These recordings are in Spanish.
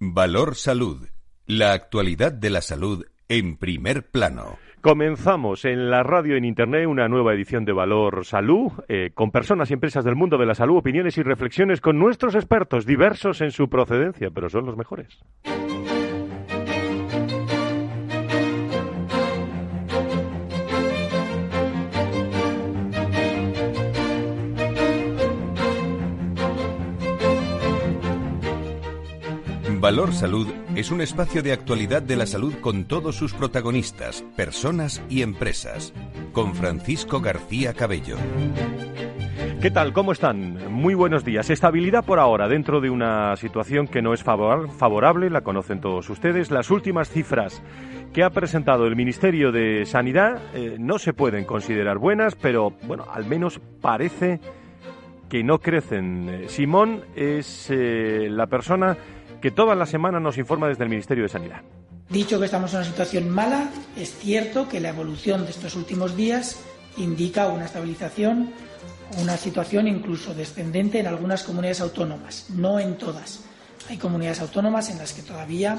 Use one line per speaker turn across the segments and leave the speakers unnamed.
Valor Salud. La actualidad de la salud en primer plano.
Comenzamos en la radio en Internet una nueva edición de Valor Salud, eh, con personas y empresas del mundo de la salud, opiniones y reflexiones con nuestros expertos, diversos en su procedencia, pero son los mejores.
Valor Salud es un espacio de actualidad de la salud con todos sus protagonistas, personas y empresas. Con Francisco García Cabello.
¿Qué tal? ¿Cómo están? Muy buenos días. Estabilidad por ahora dentro de una situación que no es favorable, la conocen todos ustedes. Las últimas cifras que ha presentado el Ministerio de Sanidad eh, no se pueden considerar buenas, pero bueno, al menos parece que no crecen. Simón es eh, la persona que toda la semana nos informa desde el Ministerio de Sanidad.
Dicho que estamos en una situación mala, es cierto que la evolución de estos últimos días indica una estabilización, una situación incluso descendente en algunas comunidades autónomas, no en todas. Hay comunidades autónomas en las que todavía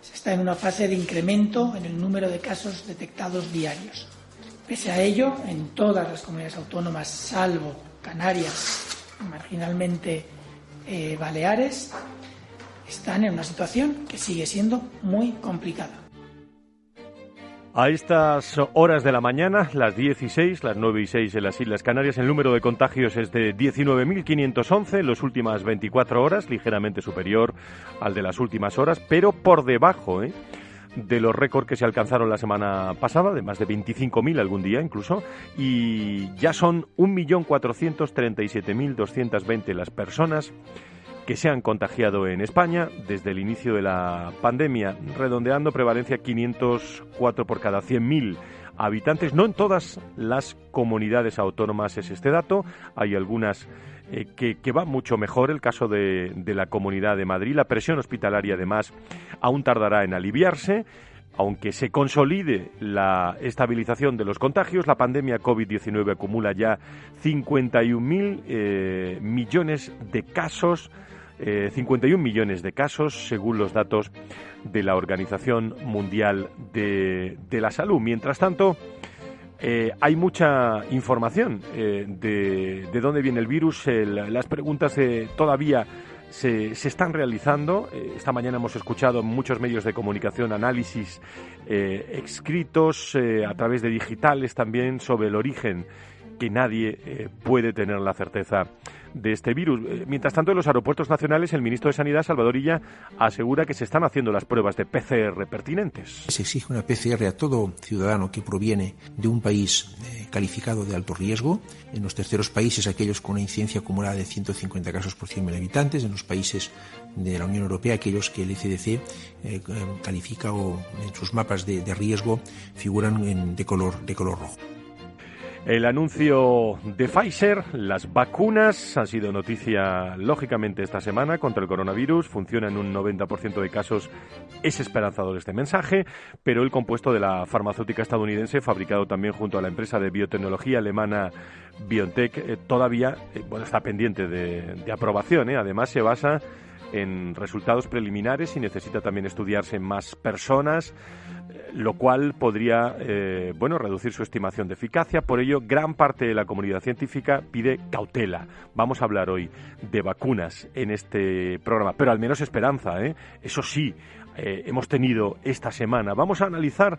se está en una fase de incremento en el número de casos detectados diarios. Pese a ello, en todas las comunidades autónomas, salvo Canarias, marginalmente eh, Baleares, están en una situación que sigue siendo muy complicada.
A estas horas de la mañana, las 16, las 9 y 6 en las Islas Canarias, el número de contagios es de 19.511 en las últimas 24 horas, ligeramente superior al de las últimas horas, pero por debajo ¿eh? de los récords que se alcanzaron la semana pasada, de más de 25.000 algún día incluso, y ya son 1.437.220 las personas que se han contagiado en España desde el inicio de la pandemia, redondeando prevalencia 504 por cada 100.000 habitantes. No en todas las comunidades autónomas es este dato, hay algunas eh, que, que, va mucho mejor. El caso de, la Comunidad de Madrid, la presión hospitalaria además aún tardará en aliviarse. Aunque se consolide la estabilización de los contagios, la pandemia COVID-19 acumula ya 51.000 eh, millones de casos 51 eh, millones de casos, según los datos de la Organización Mundial de, la Salud. Mientras tanto, eh, hay mucha información eh, de, dónde viene el virus. las preguntas todavía se, se, están realizando. esta mañana hemos escuchado muchos medios de comunicación análisis escritos a través de digitales también sobre el origen que nadie puede tener la certeza de este virus. Eh, mientras tanto, en los aeropuertos nacionales, el ministro de Sanidad, Salvador Illa, asegura que se están haciendo las pruebas de PCR pertinentes.
Se exige una PCR a todo ciudadano que proviene de un país eh, calificado de alto riesgo. En los terceros países, aquellos con una incidencia acumulada de 150 casos por 100.000 habitantes. En los países de la Unión Europea, aquellos que el ECDC eh, califica o en sus mapas de, riesgo figuran de, color, de color rojo.
El anuncio de Pfizer, las vacunas han sido noticia lógicamente esta semana contra el coronavirus, funciona en un 90% de casos, es esperanzador este mensaje, pero el compuesto de la farmacéutica estadounidense, fabricado también junto a la empresa de biotecnología alemana BioNTech, eh, todavía eh, bueno, está pendiente de, aprobación. ¿eh? Además, se basa en resultados preliminares y necesita también estudiarse más personas lo cual podría eh, bueno, reducir su estimación de eficacia. Por ello, gran parte de la comunidad científica pide cautela. Vamos a hablar hoy de vacunas en este programa, pero al menos esperanza. ¿eh? Eso sí, eh, hemos tenido esta semana. Vamos a analizar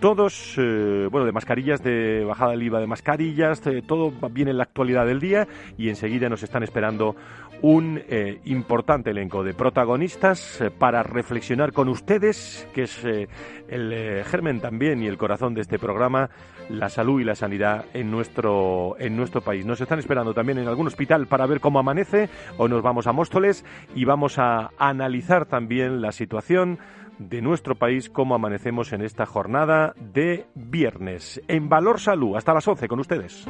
todos, eh, bueno, de mascarillas, de bajada del IVA de mascarillas, todo viene en la actualidad del día y enseguida nos están esperando un eh, importante elenco de protagonistas eh, para reflexionar con ustedes, que es el germen también y el corazón de este programa, la salud y la sanidad en nuestro, en nuestro país. Nos están esperando también en algún hospital para ver cómo amanece o nos vamos a Móstoles y vamos a analizar también la situación de nuestro país, cómo amanecemos en esta jornada de viernes. En Valor Salud, hasta las 11 con ustedes.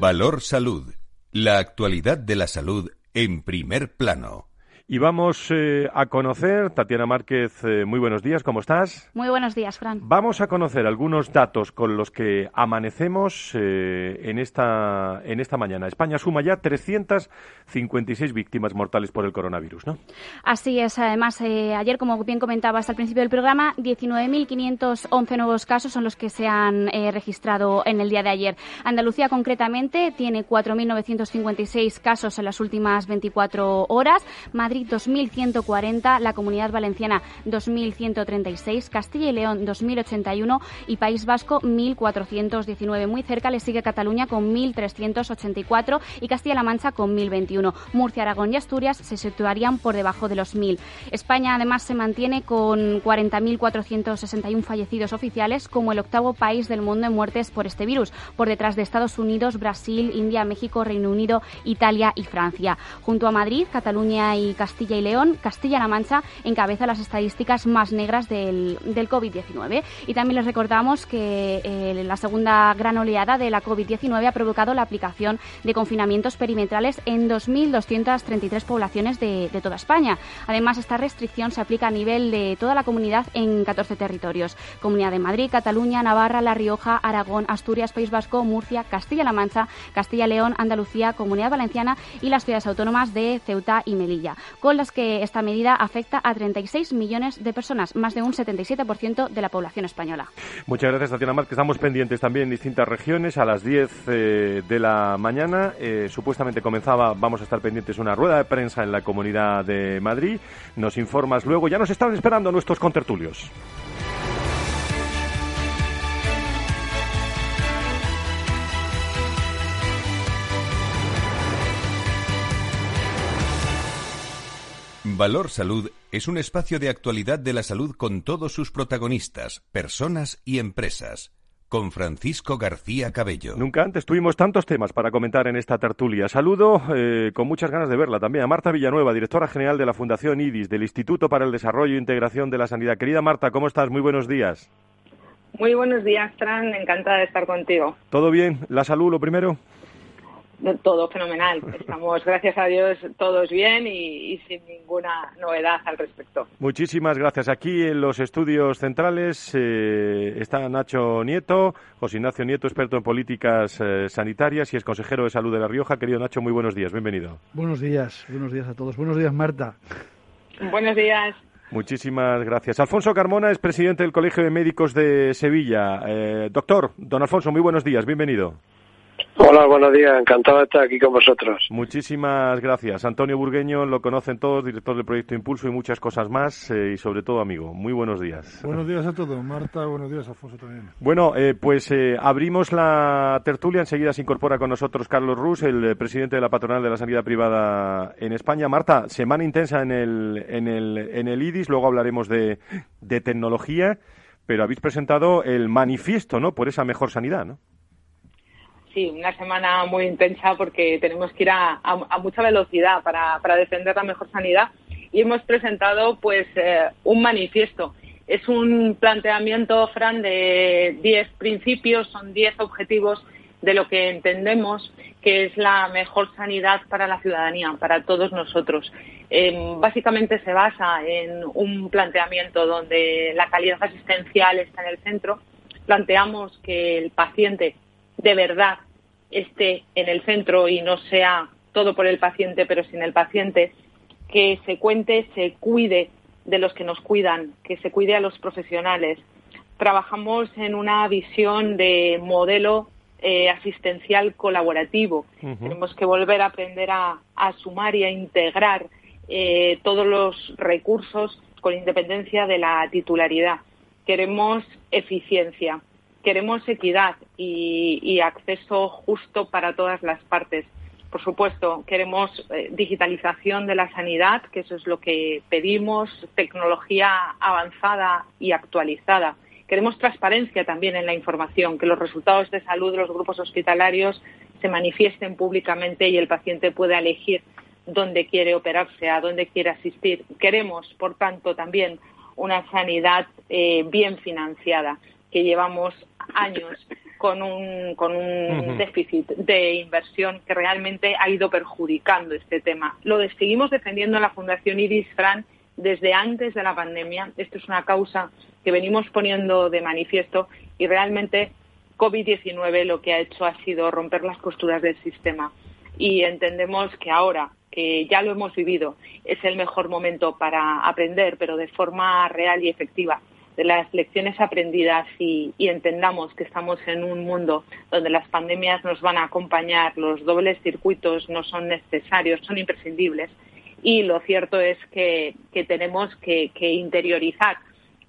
Valor Salud. La actualidad de la salud en primer plano.
Y vamos eh, a conocer, Tatiana Márquez, eh, muy buenos días, ¿cómo estás?
Muy buenos días, Fran.
Vamos a conocer algunos datos con los que amanecemos eh, en, esta, en esta mañana. España suma ya 356 víctimas mortales por el coronavirus, ¿no?
Así es. Además, ayer, como bien comentabas al principio del programa, 19.511 nuevos casos son los que se han registrado en el día de ayer. Andalucía, concretamente, tiene 4.956 casos en las últimas 24 horas. Madrid 2.140, la Comunidad Valenciana 2.136, Castilla y León 2.081 y País Vasco 1.419. Muy cerca le sigue Cataluña con 1.384 y Castilla-La Mancha con 1.021. Murcia, Aragón y Asturias se situarían por debajo de los 1.000. España además se mantiene con 40.461 fallecidos oficiales como el octavo país del mundo en muertes por este virus, por detrás de Estados Unidos, Brasil, India, México, Reino Unido, Italia y Francia. Junto a Madrid, Cataluña y Castilla Castilla y León, Castilla-La Mancha encabeza las estadísticas más negras del, del COVID-19. Y también les recordamos que eh, la segunda gran oleada de la COVID-19 ha provocado la aplicación de confinamientos perimetrales en 2.233 poblaciones de, de toda España. Además, esta restricción se aplica a nivel de toda la comunidad en 14 territorios. Comunidad de Madrid, Cataluña, Navarra, La Rioja, Aragón, Asturias, País Vasco, Murcia, Castilla-La Mancha, Castilla-León, Andalucía, Comunidad Valenciana y las ciudades autónomas de Ceuta y Melilla con las que esta medida afecta a 36 millones de personas, más de un 77% de la población española.
Muchas gracias, Tatiana Marc. Estamos pendientes también en distintas regiones. A las 10 eh, de la mañana, eh, supuestamente comenzaba, vamos a estar pendientes, una rueda de prensa en la Comunidad de Madrid. Nos informas luego. Ya nos están esperando nuestros contertulios.
Valor Salud es un espacio de actualidad de la salud con todos sus protagonistas, personas y empresas. Con Francisco García Cabello.
Nunca antes tuvimos tantos temas para comentar en esta tertulia. Saludo eh, con muchas ganas de verla también a Marta Villanueva, directora general de la Fundación IDIS, del Instituto para el Desarrollo e Integración de la Sanidad. Querida Marta, ¿cómo estás? Muy buenos días.
Muy buenos días, Fran. Encantada de estar contigo.
¿Todo bien? ¿La salud lo primero?
Todo fenomenal. Estamos, gracias a Dios, todos bien y, sin ninguna novedad al respecto.
Muchísimas gracias. Aquí en los estudios centrales eh, está Nacho Nieto, José Ignacio Nieto, experto en políticas eh, sanitarias y es consejero de salud de La Rioja. Querido Nacho, muy buenos días. Bienvenido.
Buenos días. Buenos días a todos. Buenos días, Marta.
Buenos días.
Muchísimas gracias. Alfonso Carmona es presidente del Colegio de Médicos de Sevilla. Eh, doctor, don Alfonso, muy buenos días. Bienvenido.
Hola, buenos días. Encantado de estar aquí con vosotros.
Muchísimas gracias. Antonio Burgueño lo conocen todos, director del proyecto Impulso y muchas cosas más, eh, y sobre todo amigo. Muy buenos días.
Buenos días a todos. Marta, buenos días, Alfonso también.
Bueno, eh, pues eh, abrimos la tertulia. Enseguida se incorpora con nosotros Carlos Rus, el presidente de la patronal de la sanidad privada en España. Marta, semana intensa en el, en el, en el IDIS. Luego hablaremos de, de tecnología, pero habéis presentado el manifiesto, ¿no? Por esa mejor sanidad, ¿no?
Sí, una semana muy intensa porque tenemos que ir a, mucha velocidad para, defender la mejor sanidad y hemos presentado pues eh, un manifiesto. Es un planteamiento, Fran, de 10 principios, son 10 objetivos de lo que entendemos que es la mejor sanidad para la ciudadanía, para todos nosotros. Em, básicamente se basa en un planteamiento donde la calidad asistencial está en el centro. Planteamos que el paciente de verdad esté en el centro y no sea todo por el paciente, pero sin el paciente, que se cuente, se cuide de los que nos cuidan, que se cuide a los profesionales. Trabajamos en una visión de modelo eh, asistencial colaborativo. Tenemos que volver a aprender a, sumar y a integrar eh, todos los recursos con independencia de la titularidad. Queremos eficiencia queremos equidad y, acceso justo para todas las partes. Por supuesto, queremos eh, digitalización de la sanidad, que eso es lo que pedimos, tecnología avanzada y actualizada. Queremos transparencia también en la información, que los resultados de salud de los grupos hospitalarios se manifiesten públicamente y el paciente pueda elegir dónde quiere operarse, a dónde quiere asistir. Queremos, por tanto, también una sanidad eh, bien financiada que llevamos años con un, con un déficit de inversión que realmente ha ido perjudicando este tema. Lo seguimos defendiendo en la Fundación Iris Fran desde antes de la pandemia. Esto es una causa que venimos poniendo de manifiesto y realmente COVID-19 lo que ha hecho ha sido romper las costuras del sistema. Y entendemos que ahora que ya lo hemos vivido, es el mejor momento para aprender, pero de forma real y efectiva de las lecciones aprendidas y, entendamos que estamos en un mundo donde las pandemias nos van a acompañar, los dobles circuitos no son necesarios, son imprescindibles. Y lo cierto es que, tenemos que, interiorizar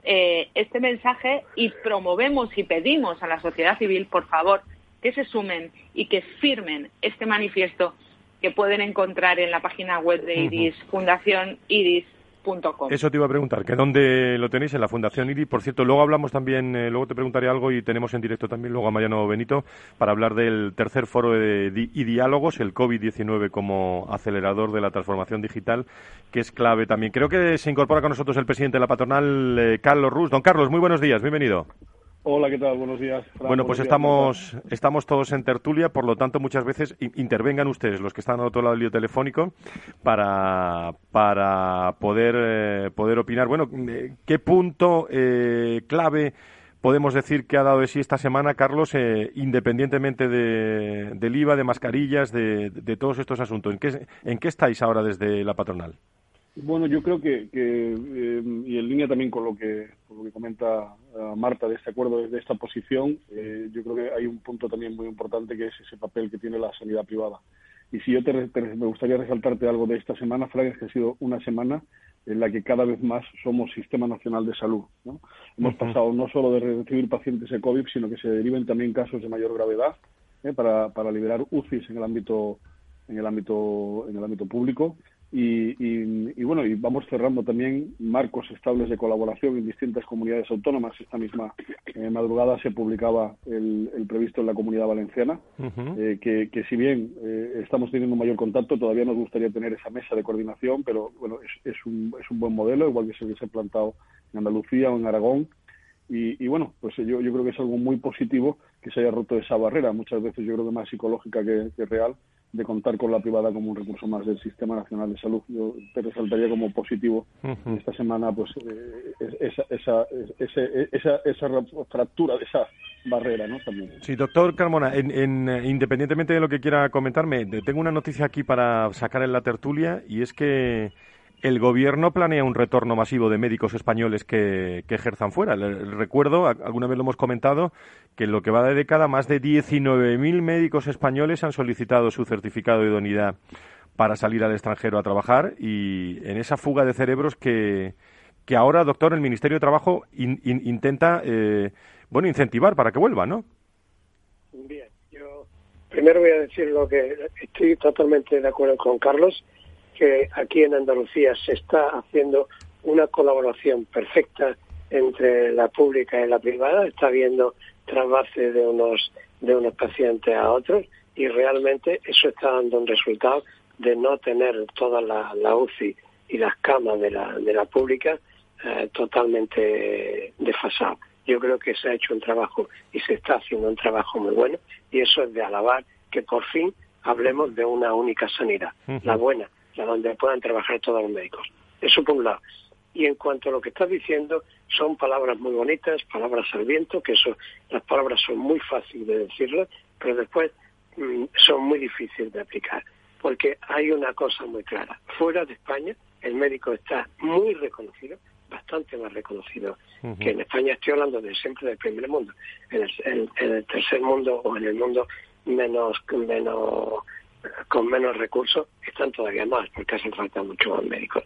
eh, este mensaje y promovemos y pedimos a la sociedad civil, por favor, que se sumen y que firmen este manifiesto que pueden encontrar en la página web de Iris, Fundación Iris
eso te iba a preguntar, que dónde lo tenéis en la Fundación IRI. Por cierto, luego hablamos también, eh, luego te preguntaré algo y tenemos en directo también luego a Mariano Benito para hablar del tercer foro de, y diálogos, el COVID-19 como acelerador de la transformación digital, que es clave también. Creo que se incorpora con nosotros el presidente de la patronal, eh, Carlos Rus. Don Carlos, muy buenos días, bienvenido.
Hola, ¿qué tal? Buenos días.
bueno, pues estamos, estamos todos en tertulia, por lo tanto, muchas veces intervengan ustedes, los que están al otro lado del lío telefónico, para, para poder, eh, poder opinar. Bueno, eh, ¿qué punto eh, clave podemos decir que ha dado de sí esta semana, Carlos, independientemente de, del IVA, de mascarillas, de, de, todos estos asuntos? ¿En qué, ¿En qué estáis ahora desde la patronal?
Bueno, yo creo que, eh, y en línea también con lo que, lo que comenta eh, Marta de este acuerdo, de esta posición, eh, yo creo que hay un punto también muy importante que es ese papel que tiene la sanidad privada. Y si yo te, me gustaría resaltarte algo de esta semana, Frank, es que ha sido una semana en la que cada vez más somos Sistema Nacional de Salud. Hemos pasado no solo de recibir pacientes de COVID, sino que se deriven también casos de mayor gravedad para, para liberar UCIs en el ámbito en el ámbito en el ámbito público y, bueno, y vamos cerrando también marcos estables de colaboración en distintas comunidades autónomas. Esta misma eh, madrugada se publicaba el, previsto en la Comunidad Valenciana, eh, que, si bien eh, estamos teniendo mayor contacto, todavía nos gustaría tener esa mesa de coordinación, pero bueno, es, es, un, es un buen modelo, igual que se ha plantado en Andalucía o en Aragón. Y, bueno, pues yo, yo creo que es algo muy positivo que se haya roto esa barrera, muchas veces yo creo que más psicológica que real, de contar con la privada como un recurso más del Sistema Nacional de Salud. Yo te resaltaría como positivo esta semana pues eh, esa, esa, esa, esa, fractura de esa barrera, ¿no? También.
Sí, doctor Carmona, en, independientemente de lo que quiera comentarme, tengo una noticia aquí para sacar en la tertulia y es que el gobierno planea un retorno masivo de médicos españoles que, ejerzan fuera. recuerdo, alguna vez lo hemos comentado, que en lo que va de década más de 19.000 médicos españoles han solicitado su certificado de idoneidad para salir al extranjero a trabajar y en esa fuga de cerebros que, que ahora, doctor, el Ministerio de Trabajo intenta eh, bueno, incentivar para que vuelvan, ¿no?
Bien, yo primero voy a decir lo que estoy totalmente de acuerdo con Carlos que aquí en Andalucía se está haciendo una colaboración perfecta entre la pública y la privada, está habiendo trasvase de unos de unos pacientes a otros y realmente eso está dando un resultado de no tener toda la, UCI y las camas de la, de la pública eh, totalmente desfasadas. Yo creo que se ha hecho un trabajo y se está haciendo un trabajo muy bueno y eso es de alabar que por fin hablemos de una única sanidad, la buena, a donde puedan trabajar todos los médicos. Eso por un lado. Y en cuanto a lo que estás diciendo, son palabras muy bonitas, palabras al viento, que eso, las palabras son muy fáciles de decirlas, pero después mm, son muy difíciles de aplicar. Porque hay una cosa muy clara. Fuera de España, el médico está muy reconocido, bastante más reconocido que en España. Estoy hablando de siempre del primer mundo. En el, en el tercer mundo o en el mundo menos, menos con menos recursos están todavía más, porque hacen falta muchos más médicos.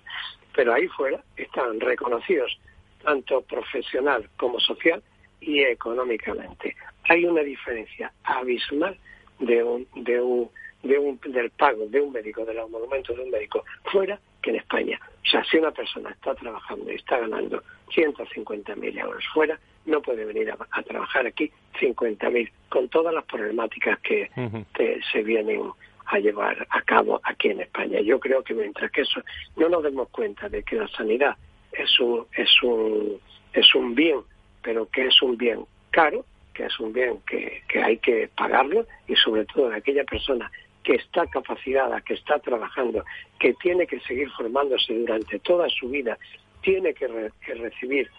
Pero ahí fuera están reconocidos tanto profesional como social y económicamente. Hay una diferencia abismal de un, de un, de un, del pago de un médico, de los monumentos de un médico fuera que en España. O sea, si una persona está trabajando y está ganando 150.000 euros fuera, no puede venir a, trabajar aquí 50.000 con todas las problemáticas que, que se vienen a llevar a cabo aquí en España. Yo creo que mientras que eso no nos demos cuenta de que la sanidad es un es un es un bien, pero que es un bien caro, que es un bien que, que hay que pagarlo y sobre todo de aquella persona que está capacitada, que está trabajando, que tiene que seguir formándose durante toda su vida, tiene que, recibir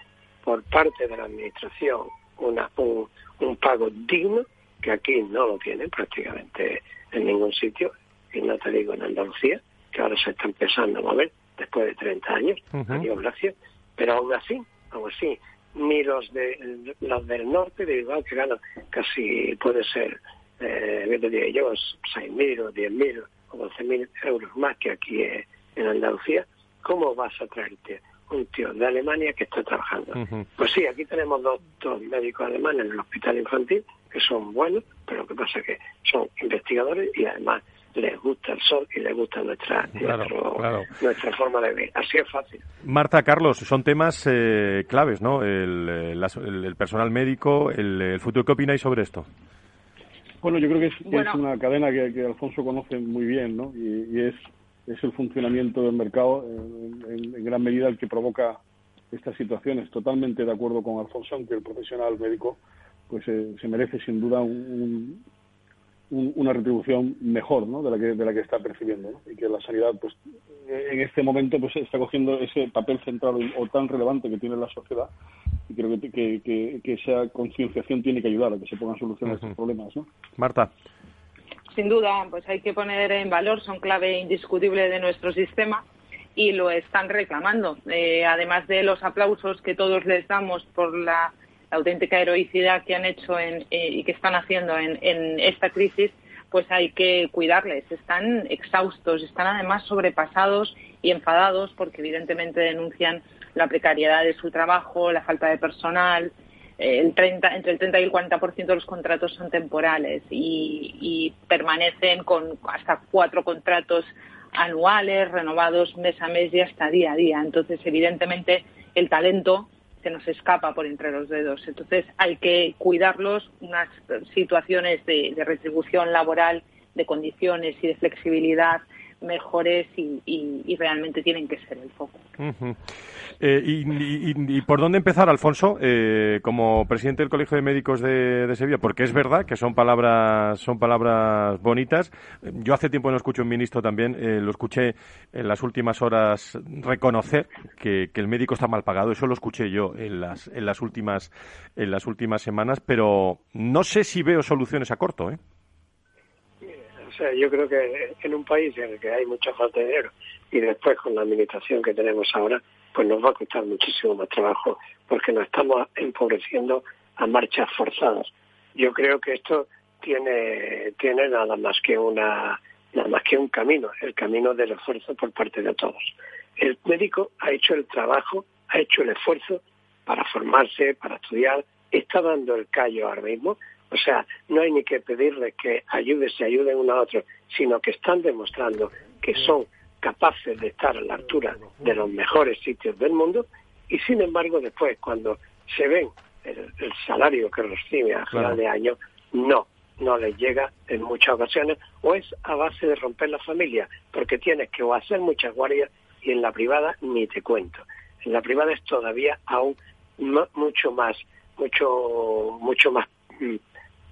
por parte de la Administración una, un, pago digno, que aquí no lo tienen prácticamente en ningún sitio, y no te digo en Andalucía, que ahora se está empezando a mover después de 30 años, uh gracias, pero aún así, aún así, ni los de los del norte, de igual que ganan casi puede ser eh, te diría yo, 6.000 o 10.000 o 12.000 euros más que aquí en Andalucía, ¿cómo vas a traerte un tío de Alemania que está trabajando? Pues sí, aquí tenemos dos, médicos alemanes en el hospital infantil que son buenos, pero lo que pasa es que son investigadores y además les gusta el sol y les gusta nuestra, nuestra forma de vivir. Así es fácil.
Marta, Carlos, son temas eh, claves, ¿no? El, el, personal médico, el, futuro. ¿Qué opináis sobre esto?
Bueno, yo creo que es, una cadena que, Alfonso conoce muy bien, ¿no? Y, es, es el funcionamiento del mercado en, gran medida el que provoca estas situaciones. Totalmente de acuerdo con Alfonso, aunque el profesional médico pues eh, se merece sin duda un, una retribución mejor ¿no? de la que de la que está percibiendo ¿no? y que la sanidad pues en este momento pues está cogiendo ese papel central o tan relevante que tiene la sociedad y creo que, que, esa concienciación tiene que ayudar a que se pongan soluciones a estos problemas ¿no?
Marta
sin duda pues hay que poner en valor son clave indiscutible de nuestro sistema y lo están reclamando eh, además de los aplausos que todos les damos por la la auténtica heroicidad que han hecho en, eh, y que están haciendo en, esta crisis, pues hay que cuidarles. Están exhaustos, están además sobrepasados y enfadados porque evidentemente denuncian la precariedad de su trabajo, la falta de personal. Eh, el 30, entre el 30 y el 40% de los contratos son temporales y permanecen con hasta cuatro contratos anuales, renovados mes a mes y hasta día a día. Entonces, evidentemente, el talento nos escapa por entre los dedos. Entonces hay que cuidarlos, unas situaciones de, retribución laboral, de condiciones y de flexibilidad mejores y, realmente tienen que ser el foco.
Eh, y, por dónde empezar, Alfonso, eh, como presidente del Colegio de Médicos de, Sevilla? Porque es verdad que son palabras, son palabras bonitas. Yo hace tiempo no escucho un ministro también, eh, lo escuché en las últimas horas reconocer que, el médico está mal pagado. Eso lo escuché yo en las, en las últimas, en las últimas semanas, pero no sé si veo soluciones a corto, ¿eh?
O sea, yo creo que en un país en el que hay mucha falta de dinero y después con la administración que tenemos ahora, pues nos va a costar muchísimo más trabajo porque nos estamos empobreciendo a marchas forzadas. Yo creo que esto tiene, tiene nada más que una nada más que un camino, el camino del esfuerzo por parte de todos. El médico ha hecho el trabajo, ha hecho el esfuerzo para formarse, para estudiar, está dando el callo ahora mismo, o sea, no hay ni que pedirle que ayude, se ayuden uno a otro, sino que están demostrando que son capaces de estar a la altura de los mejores sitios del mundo y sin embargo después cuando se ven el, salario que recibe a final de año, no, no les llega en muchas ocasiones o es a base de romper la familia, porque tienes que o hacer muchas guardias y en la privada ni te cuento. En la privada es todavía aún mucho más, mucho, mucho más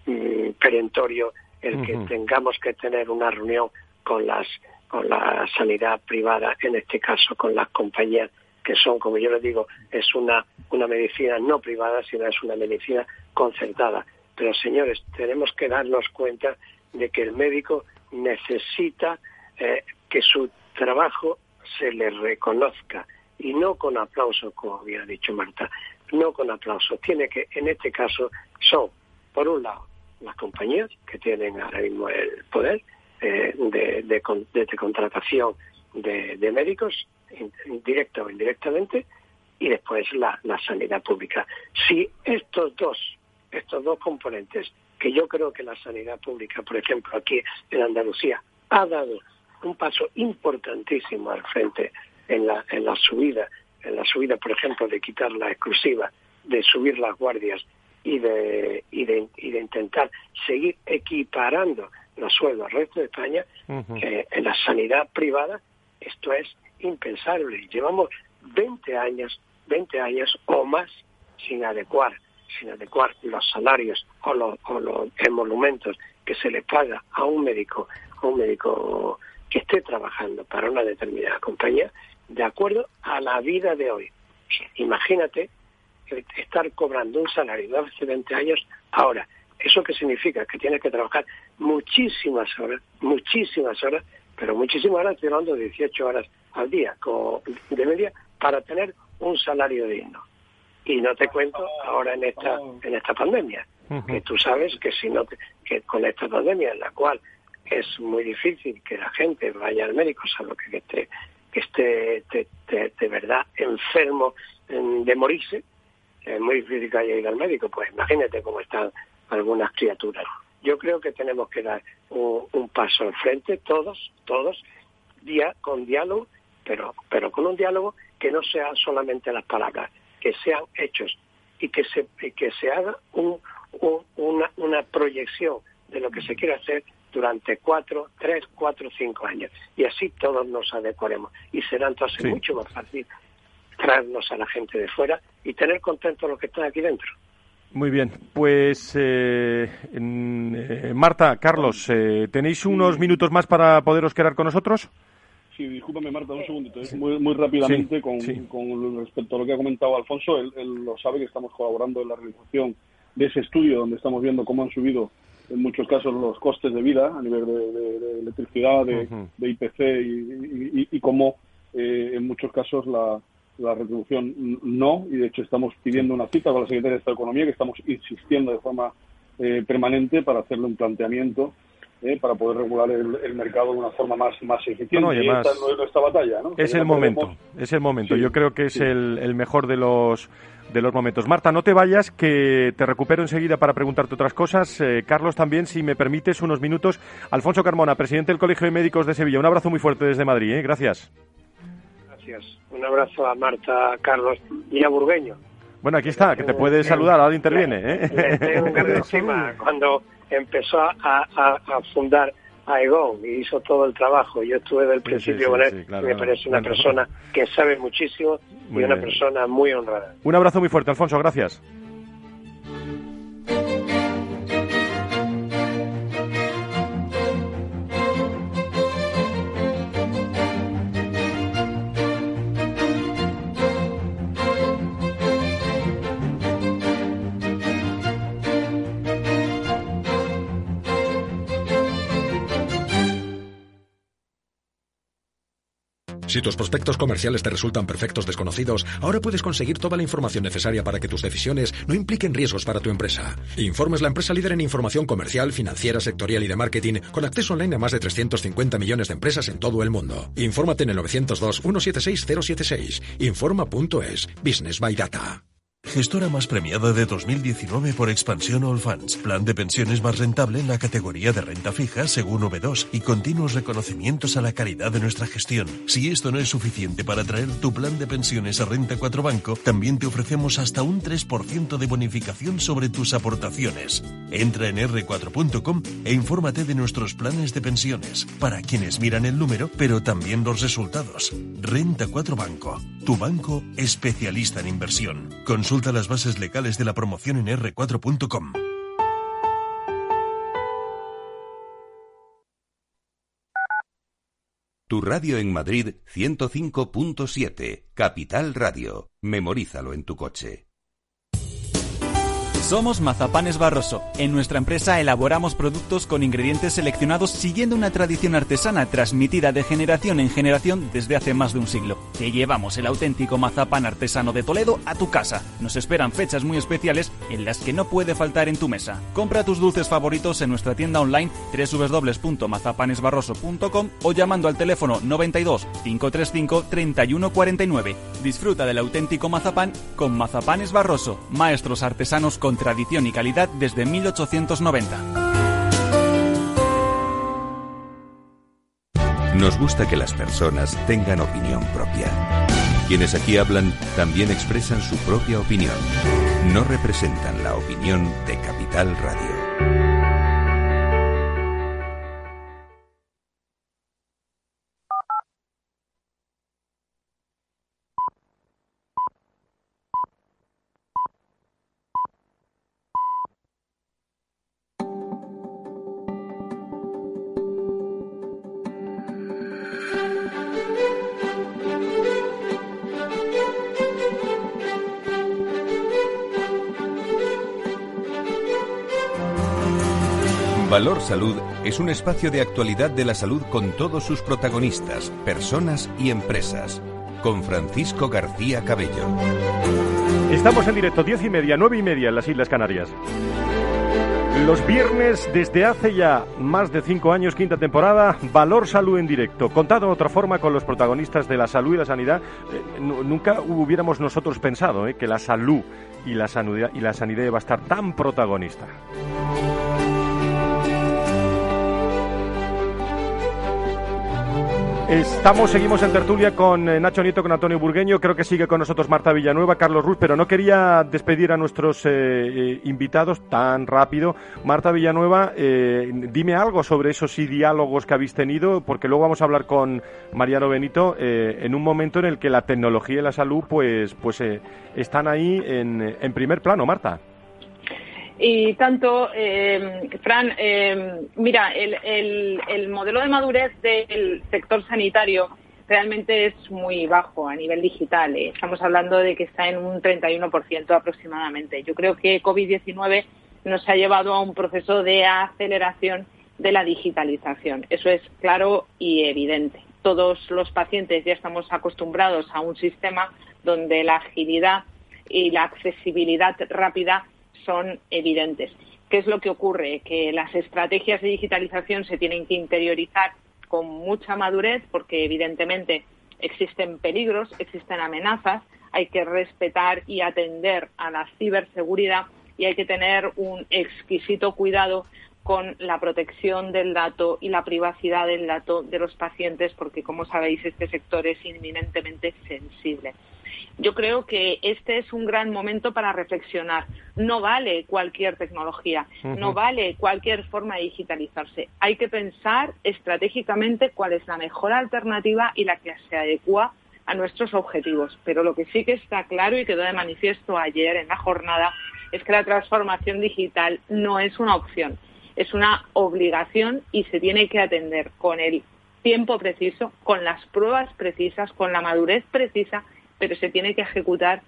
mm, perentorio el que tengamos que tener una reunión con las con la sanidad privada, en este caso con las compañías que son, como yo les digo, es una, una medicina no privada, sino es una medicina concertada. Pero señores, tenemos que darnos cuenta de que el médico necesita eh, que su trabajo se le reconozca y no con aplauso, como había dicho Marta, no con aplauso. Tiene que, en este caso, son, por un lado, las compañías que tienen ahora mismo el poder eh, de, de, contratación de, médicos, directa o indirectamente, y después la, sanidad pública. Si estos dos, estos dos componentes, que yo creo que la sanidad pública, por ejemplo, aquí en Andalucía, ha dado un paso importantísimo al frente en la, en la subida, en la subida, por ejemplo, de quitar la exclusiva, de subir las guardias y de, y de, y de intentar seguir equiparando los sueldos al resto de España, en la sanidad privada esto es impensable. Llevamos 20 años, 20 años o más sin adecuar, sin adecuar los salarios o los, o los emolumentos que se le paga a un médico, a un médico que esté trabajando para una determinada compañía, de acuerdo a la vida de hoy. Imagínate estar cobrando un salario de hace 20 años ahora. ¿Eso qué significa? Que tienes que trabajar muchísimas horas, muchísimas horas, pero muchísimas horas, estoy hablando de 18 horas al día de media, para tener un salario digno. Y no te cuento ahora en esta, en esta pandemia, que tú sabes que si no que con esta pandemia en la cual es muy difícil que la gente vaya al médico, salvo que esté, que esté de, verdad enfermo de morirse, es muy difícil que haya ido al médico, pues imagínate cómo están algunas criaturas. Yo creo que tenemos que dar un, paso al frente, todos, todos, día, con diálogo, pero, pero con un diálogo que no sean solamente las palabras, que sean hechos y que se, que se haga un, una, una proyección de lo que se quiere hacer durante cuatro, tres, cuatro, cinco años. Y así todos nos adecuaremos. Y será entonces mucho más fácil traernos a la gente de fuera y tener contentos los que están aquí dentro.
Muy bien, pues eh, eh, Marta, Carlos, eh, ¿tenéis unos minutos más para poderos quedar con nosotros?
Sí, discúlpame Marta, un segundito, muy, muy rápidamente con, respecto a lo que ha comentado Alfonso, él, lo sabe que estamos colaborando en la realización de ese estudio donde estamos viendo cómo han subido en muchos casos los costes de vida a nivel de, electricidad, de, IPC y, y cómo en muchos casos la, la retribución no, y de hecho estamos pidiendo una cita con la Secretaría de Estado de Economía, que estamos insistiendo de forma eh, permanente para hacerle un planteamiento eh, para poder regular el, mercado de una forma más, más eficiente. y esta es esta batalla. ¿no?
Es el momento, es el momento. Yo creo que es el, el mejor de los de los momentos. Marta, no te vayas, que te recupero enseguida para preguntarte otras cosas. Eh, Carlos, también, si me permites, unos minutos. Alfonso Carmona, presidente del Colegio de Médicos de Sevilla. Un abrazo muy fuerte desde Madrid. Gracias.
Un abrazo a Marta, Carlos y a Burgueño.
Bueno, aquí está, que te puede saludar, ahora interviene. ¿eh?
encima cuando empezó a, fundar Aegon y hizo todo el trabajo. Yo estuve del principio con él me parece una persona que sabe muchísimo y una persona muy honrada.
Un abrazo muy fuerte, Alfonso, gracias.
Si tus prospectos comerciales te resultan perfectos desconocidos, ahora puedes conseguir toda la información necesaria para que tus decisiones no impliquen riesgos para tu empresa. Informe es la empresa líder en información comercial, financiera, sectorial y de marketing, con acceso online a más de 350 millones de empresas en todo el mundo. Infórmate en el 902 176 076. Informa.es. Business by Data.
Gestora más premiada de 2019 por Expansión All Funds. Plan de pensiones más rentable en la categoría de renta fija según V2 y continuos reconocimientos a la calidad de nuestra gestión. Si esto no es suficiente para traer tu plan de pensiones a Renta 4 Banco, también te ofrecemos hasta un 3% de bonificación sobre tus aportaciones. Entra en r4.com e infórmate de nuestros planes de pensiones para quienes miran el número, pero también los resultados. Renta 4 Banco, tu banco especialista en inversión. Las bases legales de la promoción en r4.com.
Tu radio en Madrid 105.7, Capital Radio. Memorízalo en tu coche.
Somos Mazapanes Barroso. En nuestra empresa elaboramos productos con ingredientes seleccionados siguiendo una tradición artesana transmitida de generación en generación desde hace más de un siglo. Te llevamos el auténtico mazapán artesano de Toledo a tu casa. Nos esperan fechas muy especiales en las que no puede faltar en tu mesa. Compra tus dulces favoritos en nuestra tienda online www.mazapanesbarroso.com o llamando al teléfono 92 535 3149. Disfruta del auténtico mazapán con Mazapanes Barroso, maestros artesanos con tradición y calidad desde 1890.
Nos gusta que las personas tengan opinión propia. Quienes aquí hablan también expresan su propia opinión. No representan la opinión de Capital Radio. Valor Salud es un espacio de actualidad de la salud con todos sus protagonistas, personas y empresas. Con Francisco García Cabello.
Estamos en directo, diez y media, nueve y media en las Islas Canarias. Los viernes, desde hace ya más de cinco años, quinta temporada, Valor Salud en directo. Contado de otra forma con los protagonistas de la salud y la sanidad, eh, nunca hubiéramos nosotros pensado eh, que la salud y la sanidad, y la sanidad iba a estar tan protagonista. Estamos, seguimos en tertulia con eh, Nacho Nieto, con Antonio Burgueño. Creo que sigue con nosotros Marta Villanueva, Carlos Ruz, pero no quería despedir a nuestros eh, eh, invitados tan rápido. Marta Villanueva, dime algo sobre esos diálogos que habéis tenido, porque luego vamos a hablar con Mariano Benito en un momento en el que la tecnología y la salud, pues, pues están ahí en, en primer plano. Marta.
Y tanto, eh, Fran, eh, mira, el, modelo de madurez del sector sanitario realmente es muy bajo a nivel digital. Eh. Estamos hablando de que está en un 31% aproximadamente. Yo creo que COVID-19 nos ha llevado a un proceso de aceleración de la digitalización. Eso es claro y evidente. Todos los pacientes ya estamos acostumbrados a un sistema donde la agilidad y la accesibilidad rápida son evidentes. ¿Qué es lo que ocurre? Que las estrategias de digitalización se tienen que interiorizar con mucha madurez porque evidentemente existen peligros, existen amenazas, hay que respetar y atender a la ciberseguridad y hay que tener un exquisito cuidado con la protección del dato y la privacidad del dato de los pacientes porque, como sabéis, este sector es inminentemente sensible. Yo creo que este es un gran momento para reflexionar. No vale cualquier tecnología, no vale cualquier forma de digitalizarse. Hay que pensar estratégicamente cuál es la mejor alternativa y la que se adecua a nuestros objetivos. Pero lo que sí que está claro y quedó de manifiesto ayer en la jornada es que la transformación digital no es una opción, es una obligación y se tiene que atender con el tiempo preciso, con las pruebas precisas, con la madurez precisa pero se tiene que ejecutar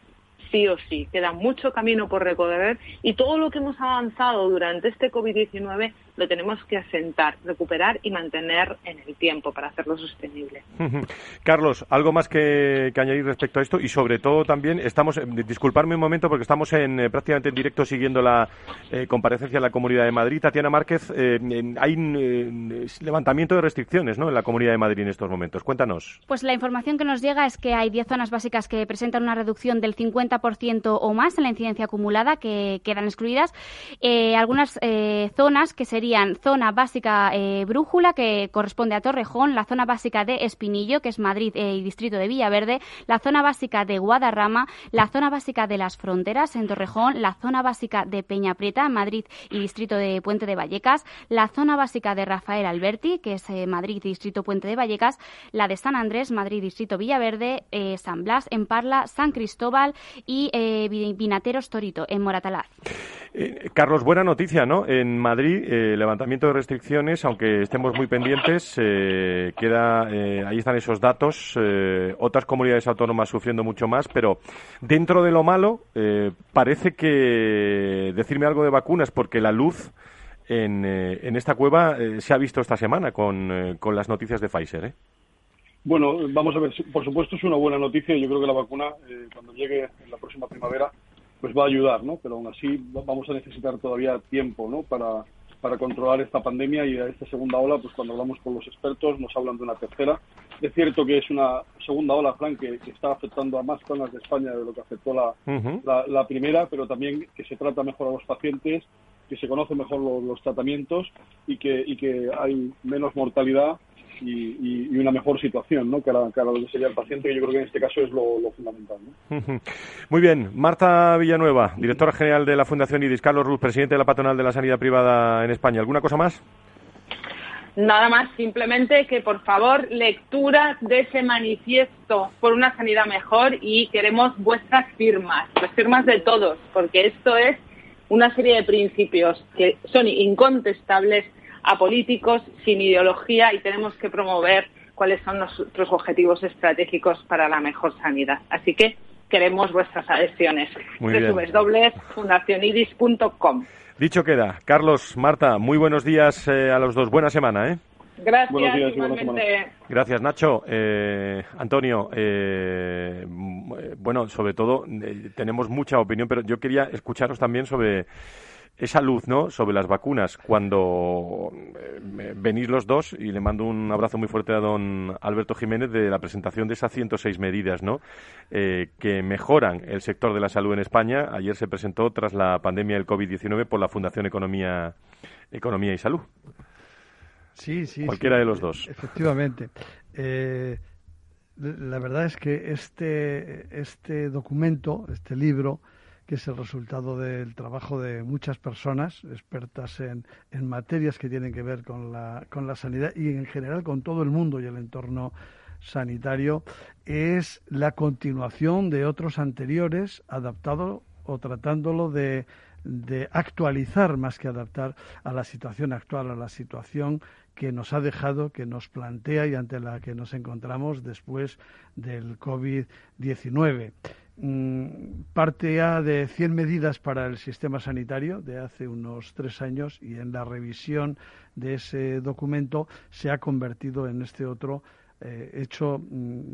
sí o sí. Queda mucho camino por recorrer y todo lo que hemos avanzado durante este COVID-19 lo tenemos que asentar, recuperar y mantener en el tiempo para hacerlo sostenible.
Carlos, algo más que, añadir respecto a esto y sobre todo también estamos, eh, disculparme un momento porque estamos en, eh, prácticamente en directo siguiendo la eh, comparecencia en la Comunidad de Madrid. Tatiana Márquez, hay un levantamiento de restricciones ¿no? en la Comunidad de Madrid en estos momentos. Cuéntanos.
Pues la información que nos llega es que hay 10 zonas básicas que presentan una reducción del 50% o más en la incidencia acumulada que quedan excluidas. algunas zonas que serían zona básica eh, Brújula, que corresponde a Torrejón, la zona básica de Espinillo, que es Madrid eh, y distrito de Villaverde, la zona básica de Guadarrama, la zona básica de las fronteras en Torrejón, la zona básica de Peña Prieta, Madrid y distrito de Puente de Vallecas, la zona básica de Rafael Alberti, que es eh, Madrid y distrito Puente de Vallecas, la de San Andrés, Madrid distrito Villaverde, San Blas en Parla, San Cristóbal y Vinateros Torito en Moratalaz.
Carlos, buena noticia, ¿no? En Madrid levantamiento de restricciones, aunque estemos muy pendientes, eh, queda, eh, ahí están esos datos. Eh, otras comunidades autónomas sufriendo mucho más, pero dentro de lo malo, parece que decirme algo de vacunas, porque la luz en, en esta cueva se ha visto esta semana con, con las noticias de Pfizer.
Bueno, vamos a ver, por supuesto es una buena noticia. Yo creo que la vacuna, cuando llegue en la próxima primavera, pues va a ayudar, ¿no? Pero aún así vamos a necesitar todavía tiempo, ¿no? Para, para controlar esta pandemia y a esta segunda ola, pues cuando hablamos con los expertos nos hablan de una tercera. Es cierto que es una segunda ola, Frank, que, está afectando a más zonas de España de lo que afectó la, la, primera, pero también que se trata mejor a los pacientes, que se conocen mejor los, tratamientos y que, y que hay menos mortalidad y, una mejor situación ¿no? cara, cara a lo que sería el paciente, que yo creo que en este caso es lo, fundamental.
Muy bien. Marta Villanueva, directora general de la Fundación IDIS, Carlos Ruz, presidente de la Patronal de la Sanidad Privada en España. ¿Alguna cosa más?
Nada más, simplemente que por favor lecturas de ese manifiesto por una sanidad mejor y queremos vuestras firmas, las firmas de todos, porque esto es una serie de principios que son incontestables a políticos sin ideología y tenemos que promover cuáles son nuestros objetivos estratégicos para la mejor sanidad. Así que queremos vuestras adhesiones. www.fundacionidis.com.
Dicho queda. Carlos, Marta, muy buenos días eh, a los dos. Buena semana, ¿eh?
Gracias, Buenos días, igualmente.
Gracias, Nacho. Eh, Antonio, eh, bueno, sobre todo, tenemos mucha opinión, pero yo quería escucharos también sobre esa luz, ¿no? Sobre las vacunas. Cuando eh, venís los dos, y le mando un abrazo muy fuerte a don Alberto Jiménez de la presentación de esas 106 medidas, ¿no? Eh, que mejoran el sector de la salud en España. Ayer se presentó tras la pandemia del COVID-19 por la Fundación Economía, Economía y Salud.
Sí, sí.
Cualquiera de los dos.
Efectivamente. Eh, la verdad es que este, este documento, este libro, que es el resultado del trabajo de muchas personas expertas en, en materias que tienen que ver con la, con la sanidad y en general con todo el mundo y el entorno sanitario, es la continuación de otros anteriores, adaptado o tratándolo de, de actualizar más que adaptar a la situación actual, a la situación que nos ha dejado, que nos plantea y ante la que nos encontramos después del COVID-19. Mm, parte ya de 100 medidas para el sistema sanitario de hace unos tres años y en la revisión de ese documento se ha convertido en este otro eh, hecho mm,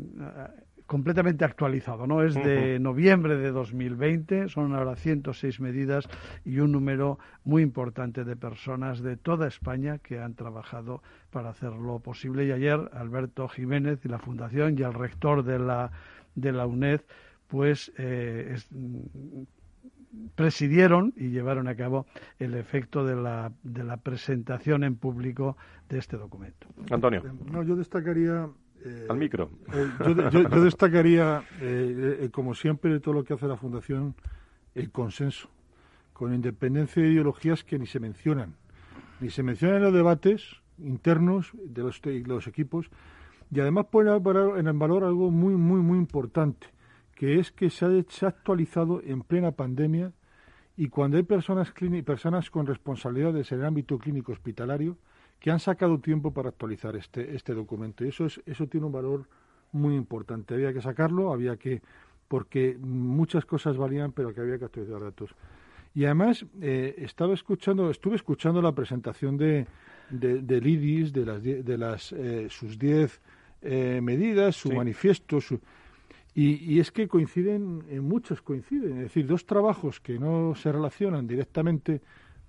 completamente actualizado, ¿no? Es de noviembre de 2020, son ahora 106 medidas y un número muy importante de personas de toda España que han trabajado para hacerlo posible. Y ayer Alberto Jiménez y la Fundación y el rector de la, de la UNED pues eh, presidieron y llevaron a cabo el efecto de la, de la presentación en público de este documento.
Antonio.
No, yo destacaría
eh, Al micro.
Eh, yo, destacaría, como siempre, de todo lo que hace la Fundación, el consenso, con independencia de ideologías que ni se mencionan. Ni se mencionan en los debates internos de los, de los equipos, y además pone en valor algo muy, muy, muy importante que es que se ha, actualizado en plena pandemia y cuando hay personas, personas con responsabilidades en el ámbito clínico hospitalario que han sacado tiempo para actualizar este, este documento. Y eso, es, eso tiene un valor muy importante. Había que sacarlo, había que, porque muchas cosas valían, pero que había que actualizar datos. Y además, eh, estaba escuchando, estuve escuchando la presentación de, de, del IDIS, de las, de las eh, sus diez eh, medidas, su manifiesto, su, y, es que coinciden, en muchos coinciden, es decir, dos trabajos que no se relacionan directamente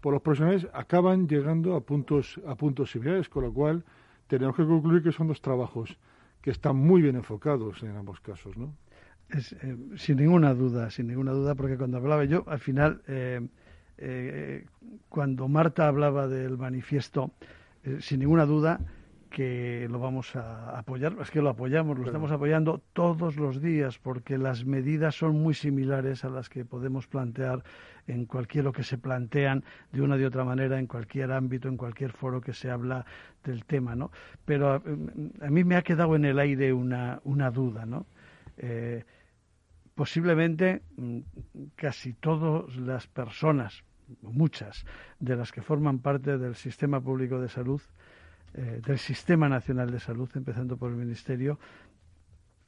por los profesionales acaban llegando a puntos, a puntos similares, con lo cual tenemos que concluir que son dos trabajos que están muy bien enfocados en ambos casos, ¿no? Eh, sin ninguna duda, sin ninguna duda, porque cuando hablaba yo, al final, eh, eh, cuando Marta hablaba del manifiesto, sin ninguna duda, que lo vamos a apoyar, es que lo apoyamos, lo estamos apoyando todos los días, porque las medidas son muy similares a las que podemos plantear en cualquier lo que se plantean de una de otra manera en cualquier ámbito, en cualquier foro que se habla del tema, ¿no? Pero a, mí me ha quedado en el aire una, una duda, ¿no? Eh, posiblemente mm, casi todas las personas, muchas de las que forman parte del sistema público de salud, eh, del Sistema Nacional de Salud, empezando por el Ministerio,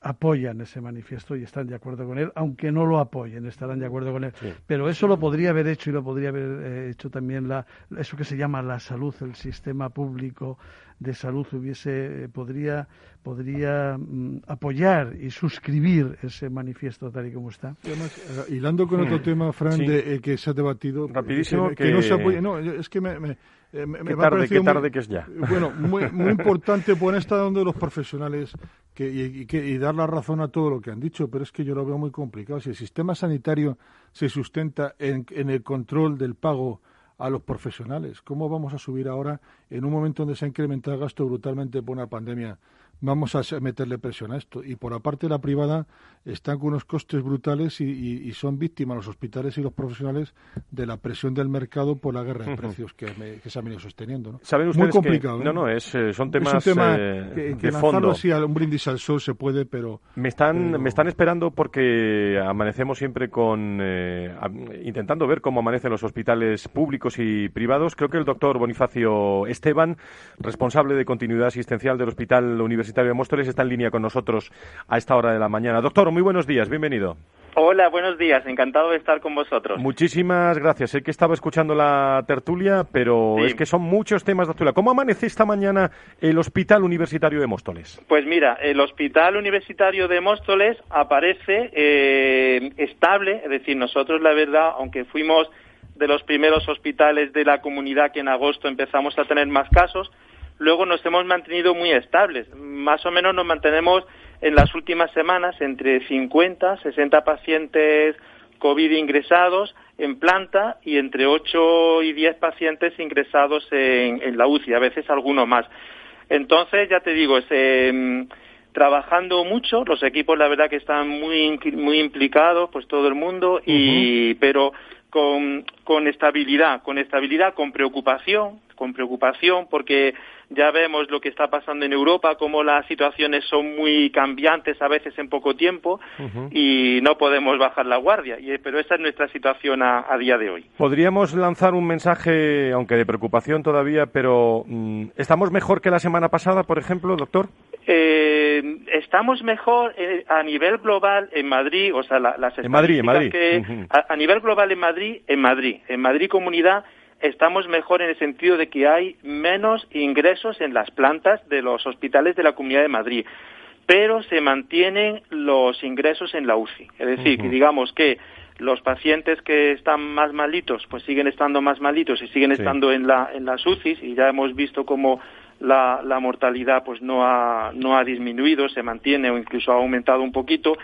apoyan ese manifiesto y están de acuerdo con él, aunque no lo apoyen, estarán de acuerdo con él. Pero eso lo podría haber hecho y lo podría haber eh, hecho también la, eso que se llama la salud, el sistema público de salud hubiese eh, podría podría mm, apoyar y suscribir ese manifiesto tal y como está. además, hilando con otro tema, Fran, de, que se ha debatido,
rapidísimo,
que, no se apoya. No, es que me
eh, me, qué tarde, qué tarde que es ya.
Bueno, muy, muy importante poner esta donde los profesionales que, y, que, y dar la razón a todo lo que han dicho, pero es que yo lo veo muy complicado. Si el sistema sanitario se sustenta en, en el control del pago a los profesionales, ¿cómo vamos a subir ahora en un momento donde se ha incrementado el gasto brutalmente por una pandemia? Vamos a meterle presión a esto. Y por aparte la privada están con unos costes brutales y, son víctimas los hospitales y los profesionales de la presión del mercado por la guerra de precios que, se ha venido sosteniendo. ¿no?
¿Saben ustedes Muy complicado. no, no, es, eh, son temas es un tema
eh, que, de fondo. Así, un brindis al sol se puede, pero...
Me están, me están esperando porque amanecemos siempre con... Eh, intentando ver cómo amanecen los hospitales públicos y privados. Creo que el doctor Bonifacio Esteban, responsable de continuidad asistencial del Hospital Universitario Universitario de Móstoles está en línea con nosotros a esta hora de la mañana. Doctor, muy buenos días, bienvenido.
Hola, buenos días. Encantado de estar con vosotros.
Muchísimas gracias. Sé que estaba escuchando la tertulia, pero es que son muchos temas de actualidad. ¿Cómo amanece esta mañana el Hospital Universitario de Móstoles?
Pues mira, el Hospital Universitario de Móstoles aparece eh, estable, es decir, nosotros la verdad, aunque fuimos de los primeros hospitales de la comunidad que en agosto empezamos a tener más casos, luego nos hemos mantenido muy estables. Más o menos nos mantenemos en las últimas semanas entre 50, 60 pacientes COVID ingresados en planta y entre 8 y 10 pacientes ingresados en, la UCI, a veces alguno más. Entonces, ya te digo, em, trabajando mucho, los equipos la verdad que están muy, muy implicados, pues todo el mundo, y, pero con, con estabilidad, con estabilidad, con preocupación, con preocupación, porque ya vemos lo que está pasando en Europa, cómo las situaciones son muy cambiantes a veces en poco tiempo y no podemos bajar la guardia. Y, pero esa es nuestra situación a, día de hoy.
Podríamos lanzar un mensaje, aunque de preocupación todavía, pero mm, ¿estamos mejor que la semana pasada, por ejemplo, doctor?
Eh, estamos mejor eh, a nivel global en Madrid, o sea, las
en Madrid, en Madrid.
Que, a, nivel global en Madrid, en Madrid, en Madrid comunidad estamos mejor en el sentido de que hay menos ingresos en las plantas de los hospitales de la Comunidad de Madrid, pero se mantienen los ingresos en la UCI. Es decir, que digamos que los pacientes que están más malitos, pues siguen estando más malitos y siguen estando en, la, en las UCIs y ya hemos visto cómo la, la mortalidad pues no ha, no ha disminuido, se mantiene o incluso ha aumentado un poquito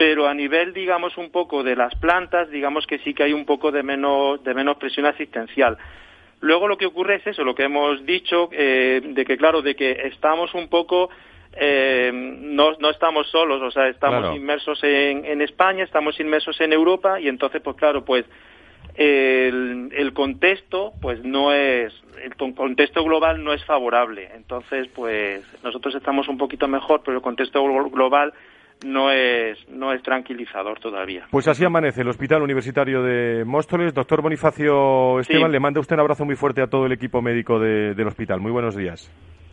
pero a nivel, digamos, un poco de las plantas, digamos que sí que hay un poco de menos, de menos presión asistencial. Luego lo que ocurre es eso, lo que hemos dicho, eh, de que claro, de que estamos un poco, eh, no, no estamos solos, o sea, estamos inmersos en, en, España, estamos inmersos en Europa y entonces, pues claro, pues el, el contexto, pues no es, el contexto global no es favorable. Entonces, pues nosotros estamos un poquito mejor, pero el contexto global no es, no es tranquilizador todavía.
Pues así amanece el Hospital Universitario de Móstoles. Doctor Bonifacio Esteban, le manda usted un abrazo muy fuerte a todo el equipo médico del hospital. Muy buenos días.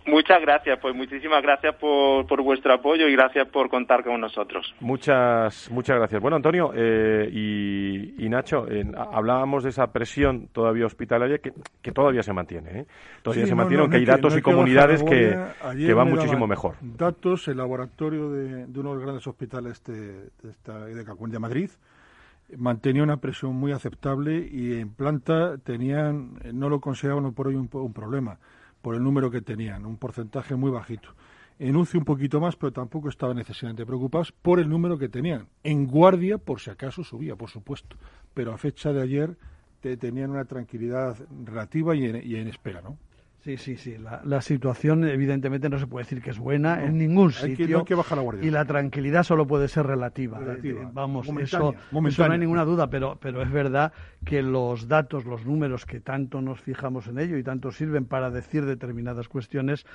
Muchas gracias, pues muchísimas gracias por, por, vuestro apoyo y gracias por contar con nosotros.
Muchas, muchas gracias. Bueno, Antonio eh, y, Nacho, hablábamos de esa presión todavía hospitalaria que, que todavía se mantiene. ¿eh? Todavía se mantiene, aunque hay datos y comunidades que, que, van muchísimo mejor.
Datos, el laboratorio de, de, uno de los grandes hospitales de, de, esta, de, de Madrid mantenía una presión muy aceptable y en planta tenían, no lo consideraban por hoy un, un problema por el número que tenían, un porcentaje muy bajito. En UCI un poquito más, pero tampoco estaban necesariamente preocupados por el número que tenían. En guardia, por si acaso subía, por supuesto, pero a fecha de ayer tenían una tranquilidad relativa y en, y en espera, ¿no?
Sí, sí, sí. La, situación evidentemente no se puede decir que es buena en ningún sitio.
que bajar la guardia.
Y la tranquilidad solo puede ser relativa. vamos, eso, no hay ninguna duda, pero, pero es verdad que los datos, los números que tanto nos fijamos en ello y tanto sirven para decir determinadas cuestiones,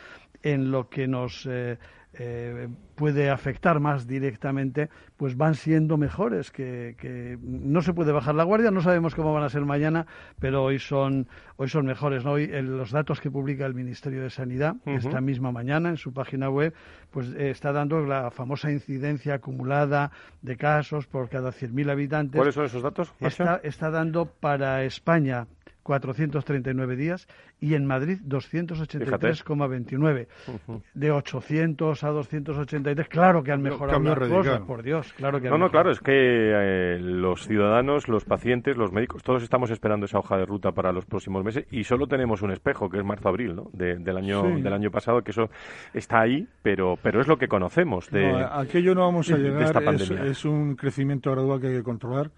en lo que nos eh, eh, puede afectar más directamente, pues van siendo mejores, que, no se puede bajar la guardia, no sabemos cómo van a ser mañana, pero hoy son, hoy son mejores. Hoy los datos que publica el Ministerio de Sanidad esta misma mañana en su página web, pues eh, está dando la famosa incidencia acumulada de casos por cada 100.000 habitantes.
¿Cuáles son esos datos?
Está, está dando para España 439 días y en Madrid 283,29. De 800 a 283, claro que han mejorado las cosas, por Dios, claro que
No, no, claro, es que eh, los ciudadanos, los pacientes, los médicos, todos estamos esperando esa hoja de ruta para los próximos meses y solo tenemos un espejo, que es marzo-abril, ¿no? del año del año pasado, que eso está ahí, pero pero es lo que conocemos de
aquello no vamos a llegar, esta pandemia. es un crecimiento gradual que hay que controlar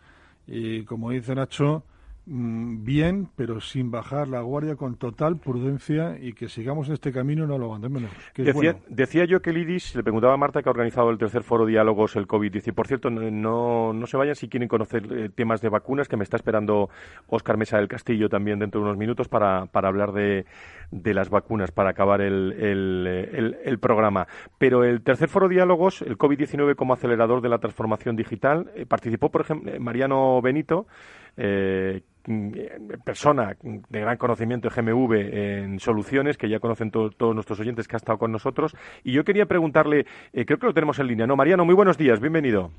y como dice Nacho, bien, pero sin bajar la guardia, con total prudencia y que sigamos en este camino y no lo abandonemos.
decía, decía, yo que el IDIS, le preguntaba a Marta que ha organizado el tercer foro Diálogos el COVID-19. Por cierto, no, no se vayan si quieren conocer eh, temas de vacunas, que me está esperando Óscar Mesa del Castillo también dentro de unos minutos para, para hablar de, de las vacunas, para acabar el, el, el, programa. Pero el tercer foro Diálogos, el COVID-19 como acelerador de la transformación digital, eh, participó, por ejemplo, Mariano Benito, eh, persona de gran conocimiento de GMV en soluciones, que ya conocen todos nuestros oyentes que ha estado con nosotros. Y yo quería preguntarle, eh, creo que lo tenemos en línea, ¿no? Mariano, muy buenos días, bienvenido.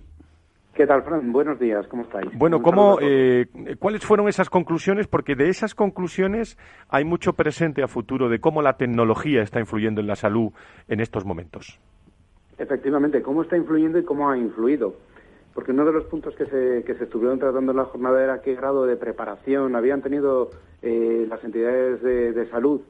¿Qué tal, Fran? Buenos días, ¿cómo estáis?
Bueno, ¿cómo, eh, ¿cuáles fueron esas conclusiones? Porque de esas conclusiones hay mucho presente a futuro de cómo la tecnología está influyendo en la salud en estos momentos.
Efectivamente, cómo está influyendo y cómo ha influido. Porque uno de los puntos que se, que se estuvieron tratando en la jornada era qué grado de preparación habían tenido eh, las entidades de salud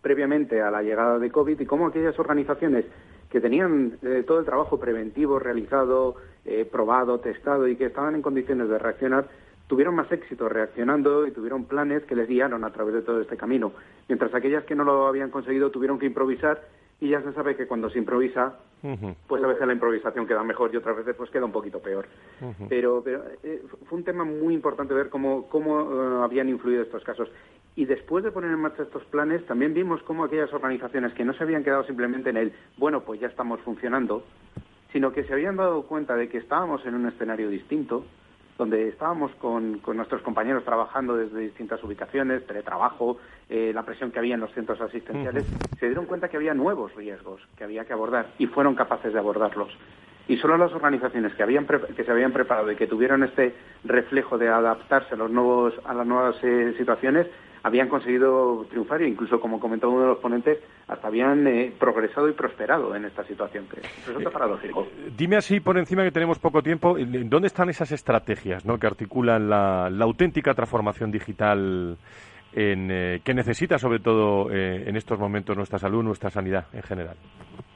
previamente a la llegada de COVID y cómo aquellas organizaciones que tenían eh, todo el trabajo preventivo realizado, eh, probado, testado y que estaban en condiciones de reaccionar, tuvieron más éxito reaccionando y tuvieron planes que les guiaron a través de todo este camino, mientras aquellas que no lo habían conseguido tuvieron que improvisar y ya se sabe que cuando se improvisa, pues a veces la improvisación queda mejor y otras veces pues queda un poquito peor. Pero, pero eh, fue un tema muy importante ver cómo, cómo habían influido estos casos. Y después de poner en marcha estos planes, también vimos cómo aquellas organizaciones que no se habían quedado simplemente en el, bueno, pues ya estamos funcionando, sino que se habían dado cuenta de que estábamos en un escenario distinto, donde estábamos con, con nuestros compañeros trabajando desde distintas ubicaciones, teletrabajo, eh, la presión que había en los centros asistenciales, se dieron cuenta que había nuevos riesgos que había que abordar y fueron capaces de abordarlos. Y solo las organizaciones que, habían que se habían preparado y que tuvieron este reflejo de adaptarse a, los nuevos, a las nuevas eh, situaciones habían conseguido triunfar e incluso, como comentó uno de los ponentes, hasta habían eh, progresado y prosperado en esta situación, que resulta paradójico.
Eh, dime así, por encima que tenemos poco tiempo, ¿dónde están esas estrategias ¿no? que articulan la, auténtica transformación digital en, eh, que necesita, sobre todo en estos momentos, nuestra salud, nuestra sanidad en general?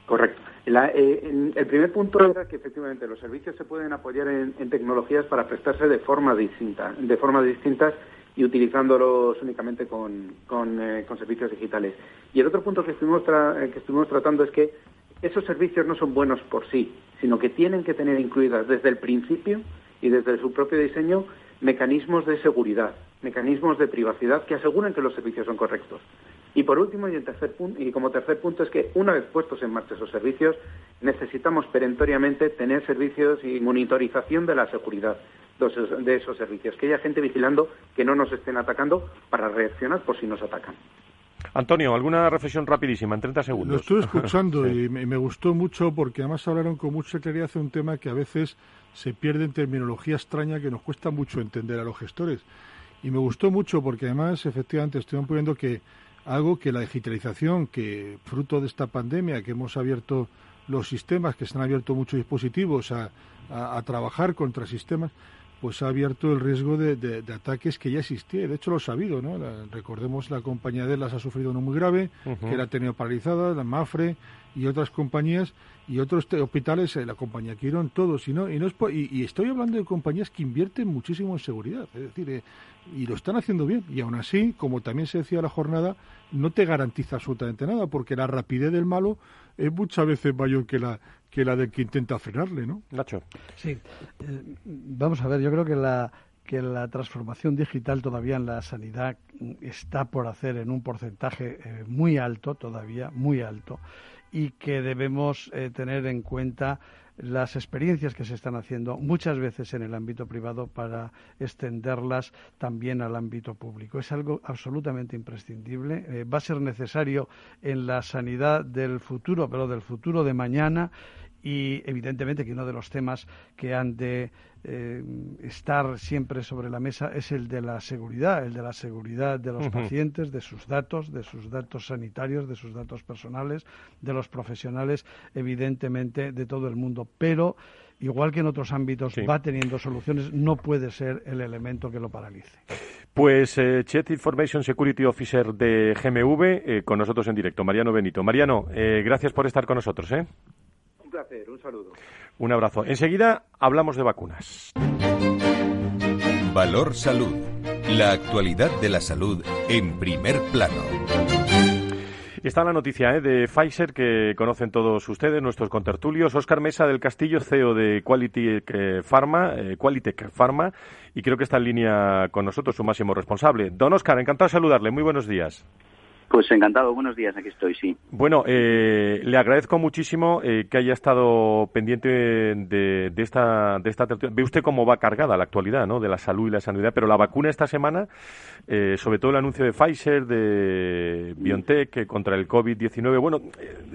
Correcto. el primer punto era que efectivamente los servicios se pueden apoyar en, en, tecnologías para prestarse de forma distinta, de forma distintas y utilizándolos únicamente con, eh, con, servicios digitales. Y el otro punto que estuvimos, eh, que estuvimos tratando es que esos servicios no son buenos por sí, sino que tienen que tener incluidas desde el principio y desde su propio diseño mecanismos de seguridad, mecanismos de privacidad que aseguren que los servicios son correctos. Y por último, y, tercer punto, y como tercer punto, es que una vez puestos en marcha esos servicios, necesitamos perentoriamente tener servicios y monitorización de la seguridad de esos servicios, que haya gente vigilando que no nos estén atacando para reaccionar por si nos atacan.
Antonio, ¿alguna reflexión rapidísima en 30 segundos?
Lo estoy escuchando y me, gustó mucho porque además hablaron con mucha claridad de un tema que a veces se pierde en terminología extraña que nos cuesta mucho entender a los gestores. Y me gustó mucho porque además, efectivamente, estoy poniendo que algo que la digitalización, que fruto de esta pandemia, que hemos abierto los sistemas, que se han abierto muchos dispositivos a, a, trabajar contra sistemas, pues ha abierto el riesgo de, de, ataques que ya existía. De hecho, lo ha sabido, ¿no? recordemos, la compañía de las ha sufrido uno muy grave, que la ha tenido paralizada, la Mafre y otras compañías, y otros hospitales, eh, la compañía Quirón, todos. Y, no, y, no y, estoy hablando de compañías que invierten muchísimo en seguridad. Es decir, eh, y lo están haciendo bien. Y aún así, como también se decía la jornada, no te garantiza absolutamente nada, porque la rapidez del malo es muchas veces mayor que la que la del que intenta frenarle, ¿no?
Nacho.
Sí. Eh, vamos a ver, yo creo que la que la transformación digital todavía en la sanidad está por hacer en un porcentaje eh, muy alto todavía, muy alto, y que debemos eh, tener en cuenta las experiencias que se están haciendo muchas veces en el ámbito privado para extenderlas también al ámbito público. Es algo absolutamente imprescindible. Eh, va a ser necesario en la sanidad del futuro, pero del futuro de mañana y evidentemente que uno de los temas que han de eh, estar siempre sobre la mesa es el de la seguridad, el de la seguridad de los pacientes, de sus datos, de sus datos sanitarios, de sus datos personales, de los profesionales, evidentemente de todo el mundo. Pero igual que en otros ámbitos va teniendo soluciones, no puede ser el elemento que lo paralice.
Pues eh, Chief Information Security Officer de GMV, eh, con nosotros en directo, Mariano Benito. Mariano, eh, gracias por estar con nosotros. ¿eh?
Placer, un saludo.
Un abrazo. Enseguida hablamos de vacunas.
Valor Salud. La actualidad de la salud en primer plano.
Está la noticia ¿eh? de Pfizer que conocen todos ustedes, nuestros contertulios. Oscar Mesa del Castillo, CEO de Quality Pharma, eh, Qualitech Pharma, y creo que está en línea con nosotros su máximo responsable. Don Oscar, encantado de saludarle. Muy buenos días.
Pues encantado, buenos días, aquí estoy, sí.
Bueno, eh, le agradezco muchísimo eh, que haya estado pendiente de, esta, de esta... Ve usted cómo va cargada la actualidad, ¿no?, de la salud y la sanidad, pero la vacuna esta semana, eh, sobre todo el anuncio de Pfizer, de BioNTech contra el COVID-19, bueno,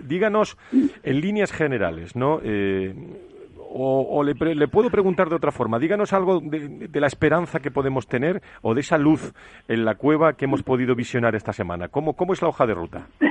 díganos en líneas generales, ¿no?, o, le, puedo preguntar de otra forma. Díganos algo de, la esperanza que podemos tener o de esa luz en la cueva que hemos podido visionar esta semana. ¿Cómo, cómo es la hoja de ruta?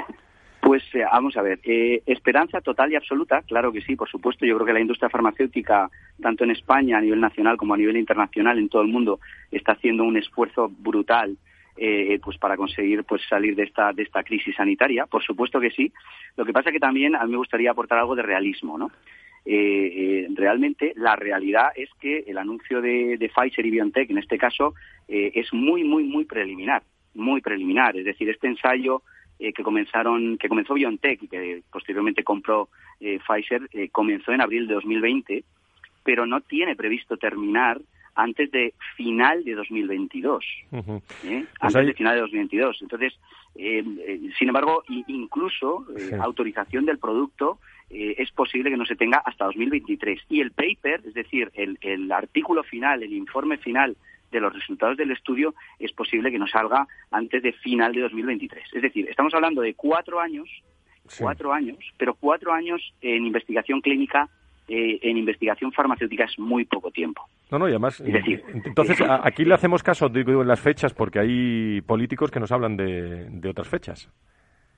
Pues eh, vamos a ver, eh, esperanza total y absoluta, claro que sí, por supuesto. Yo creo que la industria farmacéutica, tanto en España a nivel nacional como a nivel internacional, en todo el mundo, está haciendo un esfuerzo brutal eh, pues para conseguir pues salir de esta de esta crisis sanitaria. Por supuesto que sí. Lo que pasa que también a mí me gustaría aportar algo de realismo, ¿no? Realmente la realidad es que el anuncio de, de Pfizer y BioNTech, en este caso, es muy, muy, muy preliminar, muy preliminar. Es decir, este ensayo eh, que comenzaron, que comenzó BioNTech y que posteriormente compró eh, Pfizer, eh, comenzó en abril de 2020, pero no tiene previsto terminar antes de final de 2022. Pues antes de final de 2022. Entonces, sin embargo, incluso autorización del producto es posible que no se tenga hasta 2023. Y el paper, es decir, el, el artículo final, el informe final de los resultados del estudio es posible que no salga antes de final de 2023. Es decir, estamos hablando de cuatro años, cuatro años, pero cuatro años en investigación clínica eh, en investigación farmacéutica es muy poco tiempo.
No, no, y además, es decir, entonces aquí le hacemos caso digo, en las fechas porque hay políticos que nos hablan de, otras fechas.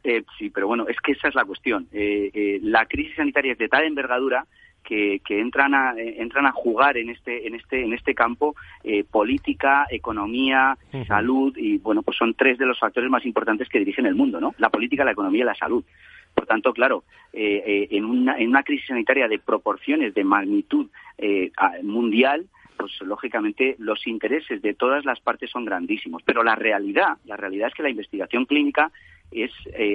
Eh, sí, pero bueno, es que esa es la cuestión. Eh, la crisis sanitaria es de tal envergadura que, entran a eh, entran a jugar en este en este en este campo eh, política economía salud y bueno pues son tres de los factores más importantes que dirigen el mundo no la política la economía y la salud. Por tanto claro eh, en, una, en una crisis sanitaria de proporciones de magnitud mundial pues lógicamente los intereses de todas las partes son grandísimos. Pero la realidad la realidad es que la investigación clínica es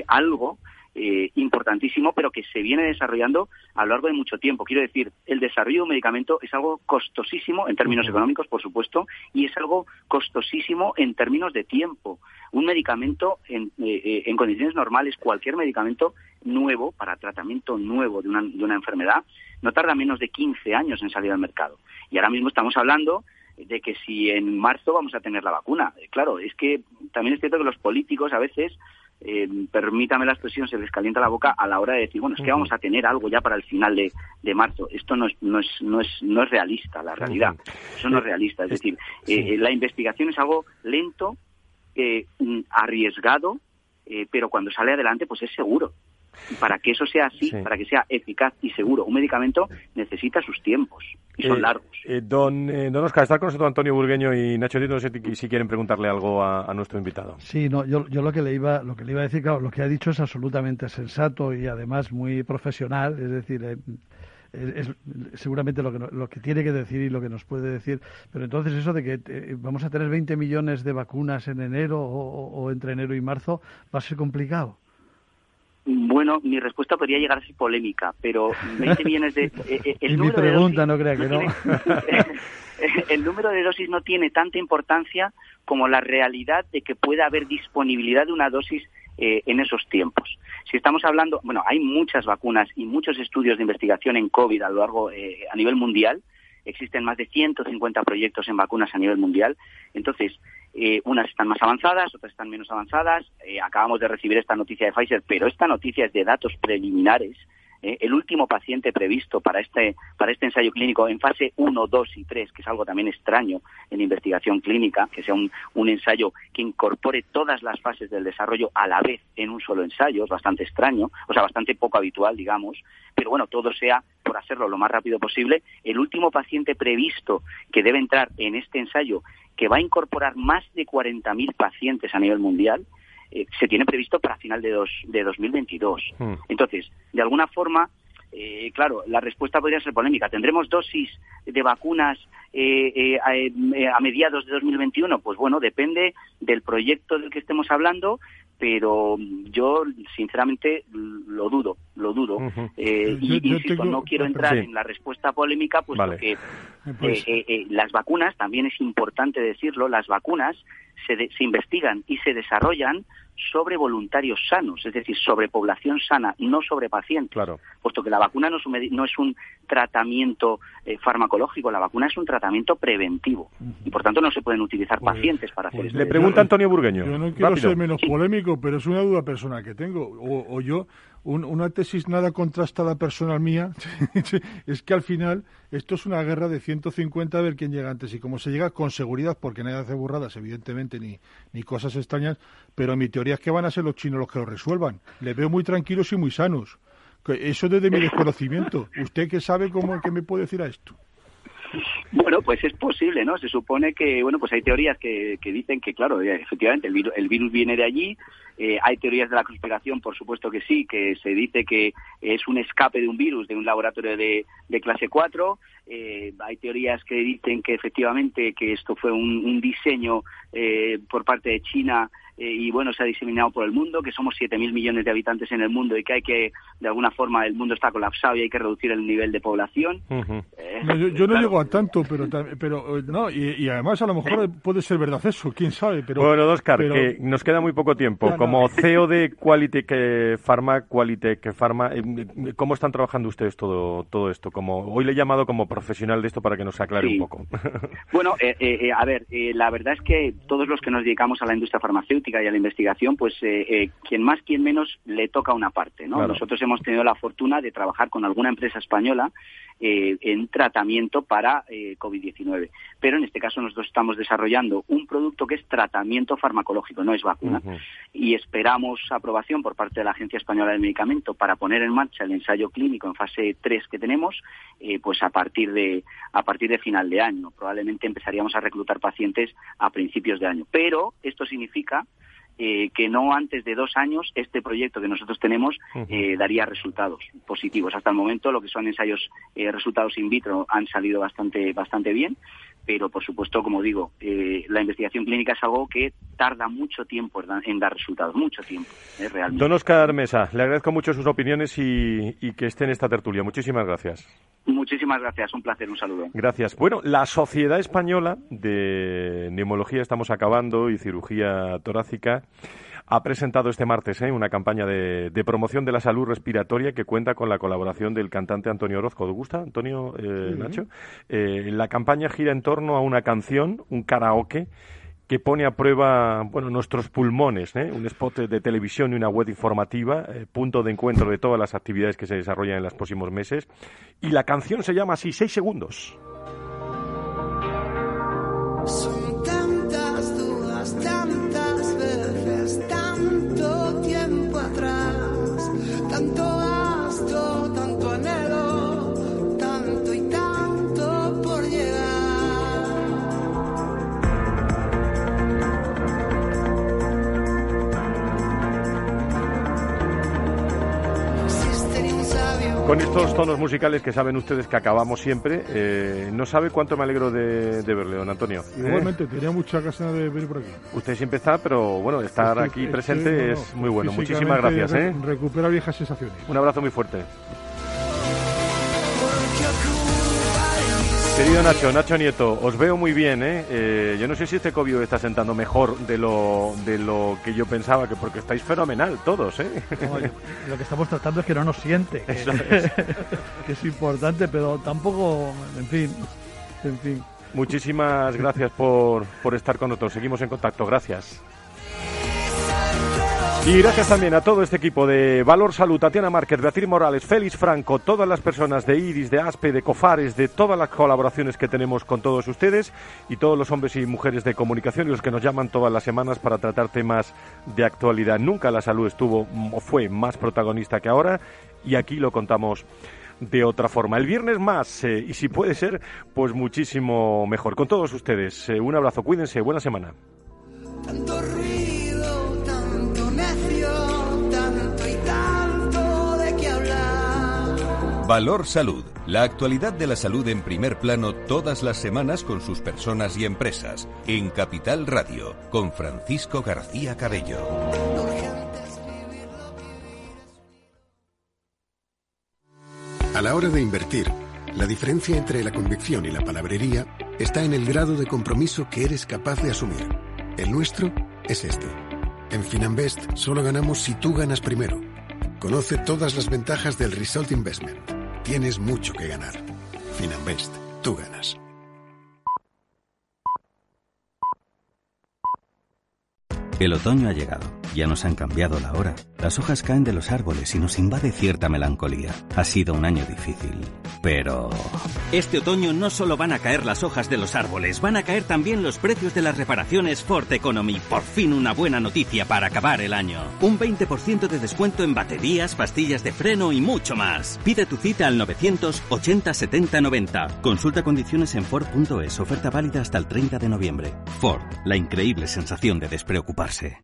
algo eh, importantísimo, pero que se viene desarrollando a lo largo de mucho tiempo. Quiero decir, el desarrollo de un medicamento es algo costosísimo en términos económicos, por supuesto, y es algo costosísimo en términos de tiempo. Un medicamento en, eh, eh, en condiciones normales, cualquier medicamento nuevo, para tratamiento nuevo de una, de una enfermedad, no tarda menos de 15 años en salir al mercado. Y ahora mismo estamos hablando de que si en marzo vamos a tener la vacuna. Claro, es que también es cierto que los políticos a veces eh, permítame la expresión, se les calienta la boca a la hora de decir, bueno, es que vamos a tener algo ya para el final de, de marzo. Esto no es, no, es, no, es, no es realista, la realidad. Eso no es realista. Es decir, eh, la investigación es algo lento, eh, arriesgado, pero cuando sale adelante, pues es seguro para que eso sea así, para que sea eficaz y seguro, un medicamento necesita sus tiempos y son
eh,
largos.
Eh, don, eh, don Oscar, está con nosotros Antonio Burgueño y Nacho Tito, no sé si quieren preguntarle algo a, nuestro invitado.
Sí, no, yo, yo lo que le iba lo que le iba a decir, claro, lo que ha dicho es absolutamente sensato y además muy profesional, es decir, eh, es, seguramente lo que, lo que tiene que decir y lo que nos puede decir. Pero entonces eso de que vamos a tener 20 millones de vacunas en enero o, entre enero y marzo va a ser complicado.
Bueno, mi respuesta podría llegar a ser polémica, pero 20 millones de...
Eh, eh, el número mi pregunta, no crea que no.
el número de dosis no tiene tanta importancia como la realidad de que pueda haber disponibilidad de una dosis eh, en esos tiempos. Si estamos hablando, bueno, hay muchas vacunas y muchos estudios de investigación en COVID a lo largo, a nivel mundial, existen más de 150 proyectos en vacunas a nivel mundial. Entonces, eh, unas están más avanzadas, otras están menos avanzadas. Eh, acabamos de recibir esta noticia de Pfizer, pero esta noticia es de datos preliminares. Eh, el último paciente previsto para este, para este ensayo clínico en fase 1, 2 y 3, que es algo también extraño en investigación clínica, que sea un, un ensayo que incorpore todas las fases del desarrollo a la vez en un solo ensayo, es bastante extraño, o sea, bastante poco habitual, digamos, pero bueno, todo sea por hacerlo lo más rápido posible. El último paciente previsto que debe entrar en este ensayo, que va a incorporar más de 40.000 pacientes a nivel mundial, eh, se tiene previsto para final de, dos, de 2022. Hmm. Entonces, de alguna forma, eh, claro, la respuesta podría ser polémica. ¿Tendremos dosis de vacunas eh, a, mediados de 2021? Pues bueno, depende del proyecto del que estemos hablando, pero yo sinceramente lo dudo, lo dudo. y, insisto, no quiero entrar en la respuesta polémica, puesto que Pues las vacunas, también es importante decirlo, las vacunas se, se investigan y se desarrollan sobre voluntarios sanos, es decir, sobre población sana, no sobre pacientes.
Claro.
Puesto que la vacuna no es un, no es un tratamiento eh, farmacológico, la vacuna es un tratamiento preventivo. Y por tanto no se pueden utilizar pues, pacientes para hacer
pues Le pregunta Antonio Burgueño.
Yo no quiero ser menos polémico, pero es una duda personal que tengo. O, yo, una tesis nada contrastada personal mía, es que al final esto es una guerra de 150 a ver quién llega antes. Y como se llega con seguridad, porque nadie hace burradas, evidentemente, ni, ni cosas extrañas, pero mi teoría es que van a ser los chinos los que lo resuelvan. Les veo muy tranquilos y muy sanos. Eso desde mi desconocimiento. ¿Usted qué sabe cómo que me puede decir a esto?
Bueno, pues es posible, ¿no? Se supone que, bueno, pues hay teorías que, dicen que, claro, eh, efectivamente, el virus, el virus viene de allí. Eh, hay teorías de la conspiración, por supuesto que sí, que se dice que es un escape de un virus de un laboratorio de, clase 4. Eh, hay teorías que dicen que efectivamente que esto fue un, un diseño por parte de China eh, y bueno, se ha diseminado por el mundo, que somos 7.000 millones de habitantes en el mundo y que hay que, de alguna forma, el mundo está colapsado y hay que reducir el nivel de población.
Eh, yo, no llego a tanto, pero, pero eh, no, y, además a lo mejor puede ser verdad eso, quién sabe. Pero,
bueno, Oscar, que nos queda muy poco tiempo. Como CEO de Qualitec Pharma, Qualitec Pharma, ¿cómo están trabajando ustedes todo, todo esto? Como Hoy le he llamado como profesional de esto para que nos aclare un poco.
bueno, a ver, la verdad es que todos los que nos dedicamos a la industria farmacéutica, y a la investigación, pues eh, eh, quien más, quien menos le toca una parte. ¿no? Nosotros hemos tenido la fortuna de trabajar con alguna empresa española eh, en tratamiento para COVID-19. Pero en este caso nosotros estamos desarrollando un producto que es tratamiento farmacológico, no es vacuna. Y esperamos aprobación por parte de la Agencia Española del Medicamento para poner en marcha el ensayo clínico en fase 3 que tenemos, pues a partir de a partir de final de año. Probablemente empezaríamos a reclutar pacientes a principios de año. Pero esto significa eh, que no antes de dos años este proyecto que nosotros tenemos eh, daría resultados positivos. Hasta el momento lo que son ensayos eh, resultados in vitro han salido bastante bastante bien, pero por supuesto, como digo, la investigación clínica es algo que tarda mucho tiempo en dar resultados, mucho tiempo, realmente.
Don Oscar Mesa, le agradezco mucho sus opiniones y, y que esté en esta tertulia. Muchísimas gracias.
Muchísimas gracias, un placer, un saludo.
Gracias. Bueno, la Sociedad Española de Neumología, estamos acabando, y Cirugía Torácica, ha presentado este martes ¿eh? una campaña de, promoción de la salud respiratoria que cuenta con la colaboración del cantante Antonio Orozco. ¿Te gusta, Antonio eh, Nacho? Eh, la campaña gira en torno a una canción, un karaoke, que pone a prueba bueno, nuestros pulmones, ¿eh? un spot de televisión y una web informativa, eh, punto de encuentro de todas las actividades que se desarrollan en los próximos meses. Y la canción se llama así, seis segundos. Con estos tonos musicales que saben ustedes que acabamos siempre, eh, no sabe cuánto me alegro de, verle, don Antonio.
Igualmente, tenía mucha ganas de venir por aquí.
Usted siempre está, pero bueno, estar aquí presente es muy bueno. Muchísimas gracias. ¿eh?
Recupera viejas sensaciones.
Un abrazo muy fuerte. Querido Nacho, Nacho Nieto, os veo muy bien, ¿eh? ¿eh? Yo no sé si este COVID está sentando mejor de lo, de lo que yo pensaba, que porque estáis fenomenal todos, ¿eh?
lo que estamos tratando es que no nos siente, que, es. que es importante, pero tampoco, en fin, en fin.
Muchísimas gracias por, por estar con nosotros. Seguimos en contacto. Gracias. Y gracias también a todo este equipo de Valor Salud, Tatiana Márquez, Beatriz Morales, Félix Franco, todas las personas de Iris, de ASPE, de COFARES, de todas las colaboraciones que tenemos con todos ustedes y todos los hombres y mujeres de comunicación y los que nos llaman todas las semanas para tratar temas de actualidad. Nunca la salud estuvo o fue más protagonista que ahora y aquí lo contamos de otra forma. El viernes más, eh, y si puede ser, pues muchísimo mejor. Con todos ustedes, eh, un abrazo, cuídense, buena semana.
Valor Salud. La actualidad de la salud en primer plano todas las semanas con sus personas y empresas. En Capital Radio, con Francisco García Cabello.
A la hora de invertir, La diferencia entre la convicción y la palabrería está en el grado de compromiso que eres capaz de asumir. El nuestro es este. En Finanbest solo ganamos si tú ganas primero. Conoce todas las ventajas del Result Investment. Tienes mucho que ganar. Finanbest, tú ganas.
El otoño ha llegado. Ya nos han cambiado la hora. Las hojas caen de los árboles y nos invade cierta melancolía. Ha sido un año difícil. Pero...
Este otoño no solo van a caer las hojas de los árboles, van a caer también los precios de las reparaciones Ford Economy. Por fin una buena noticia para acabar el año. Un 20% de descuento en baterías, pastillas de freno y mucho más. Pide tu cita al 980 70 90. Consulta condiciones en Ford.es. Oferta válida hasta el 30 de noviembre. Ford, la increíble sensación de despreocuparse.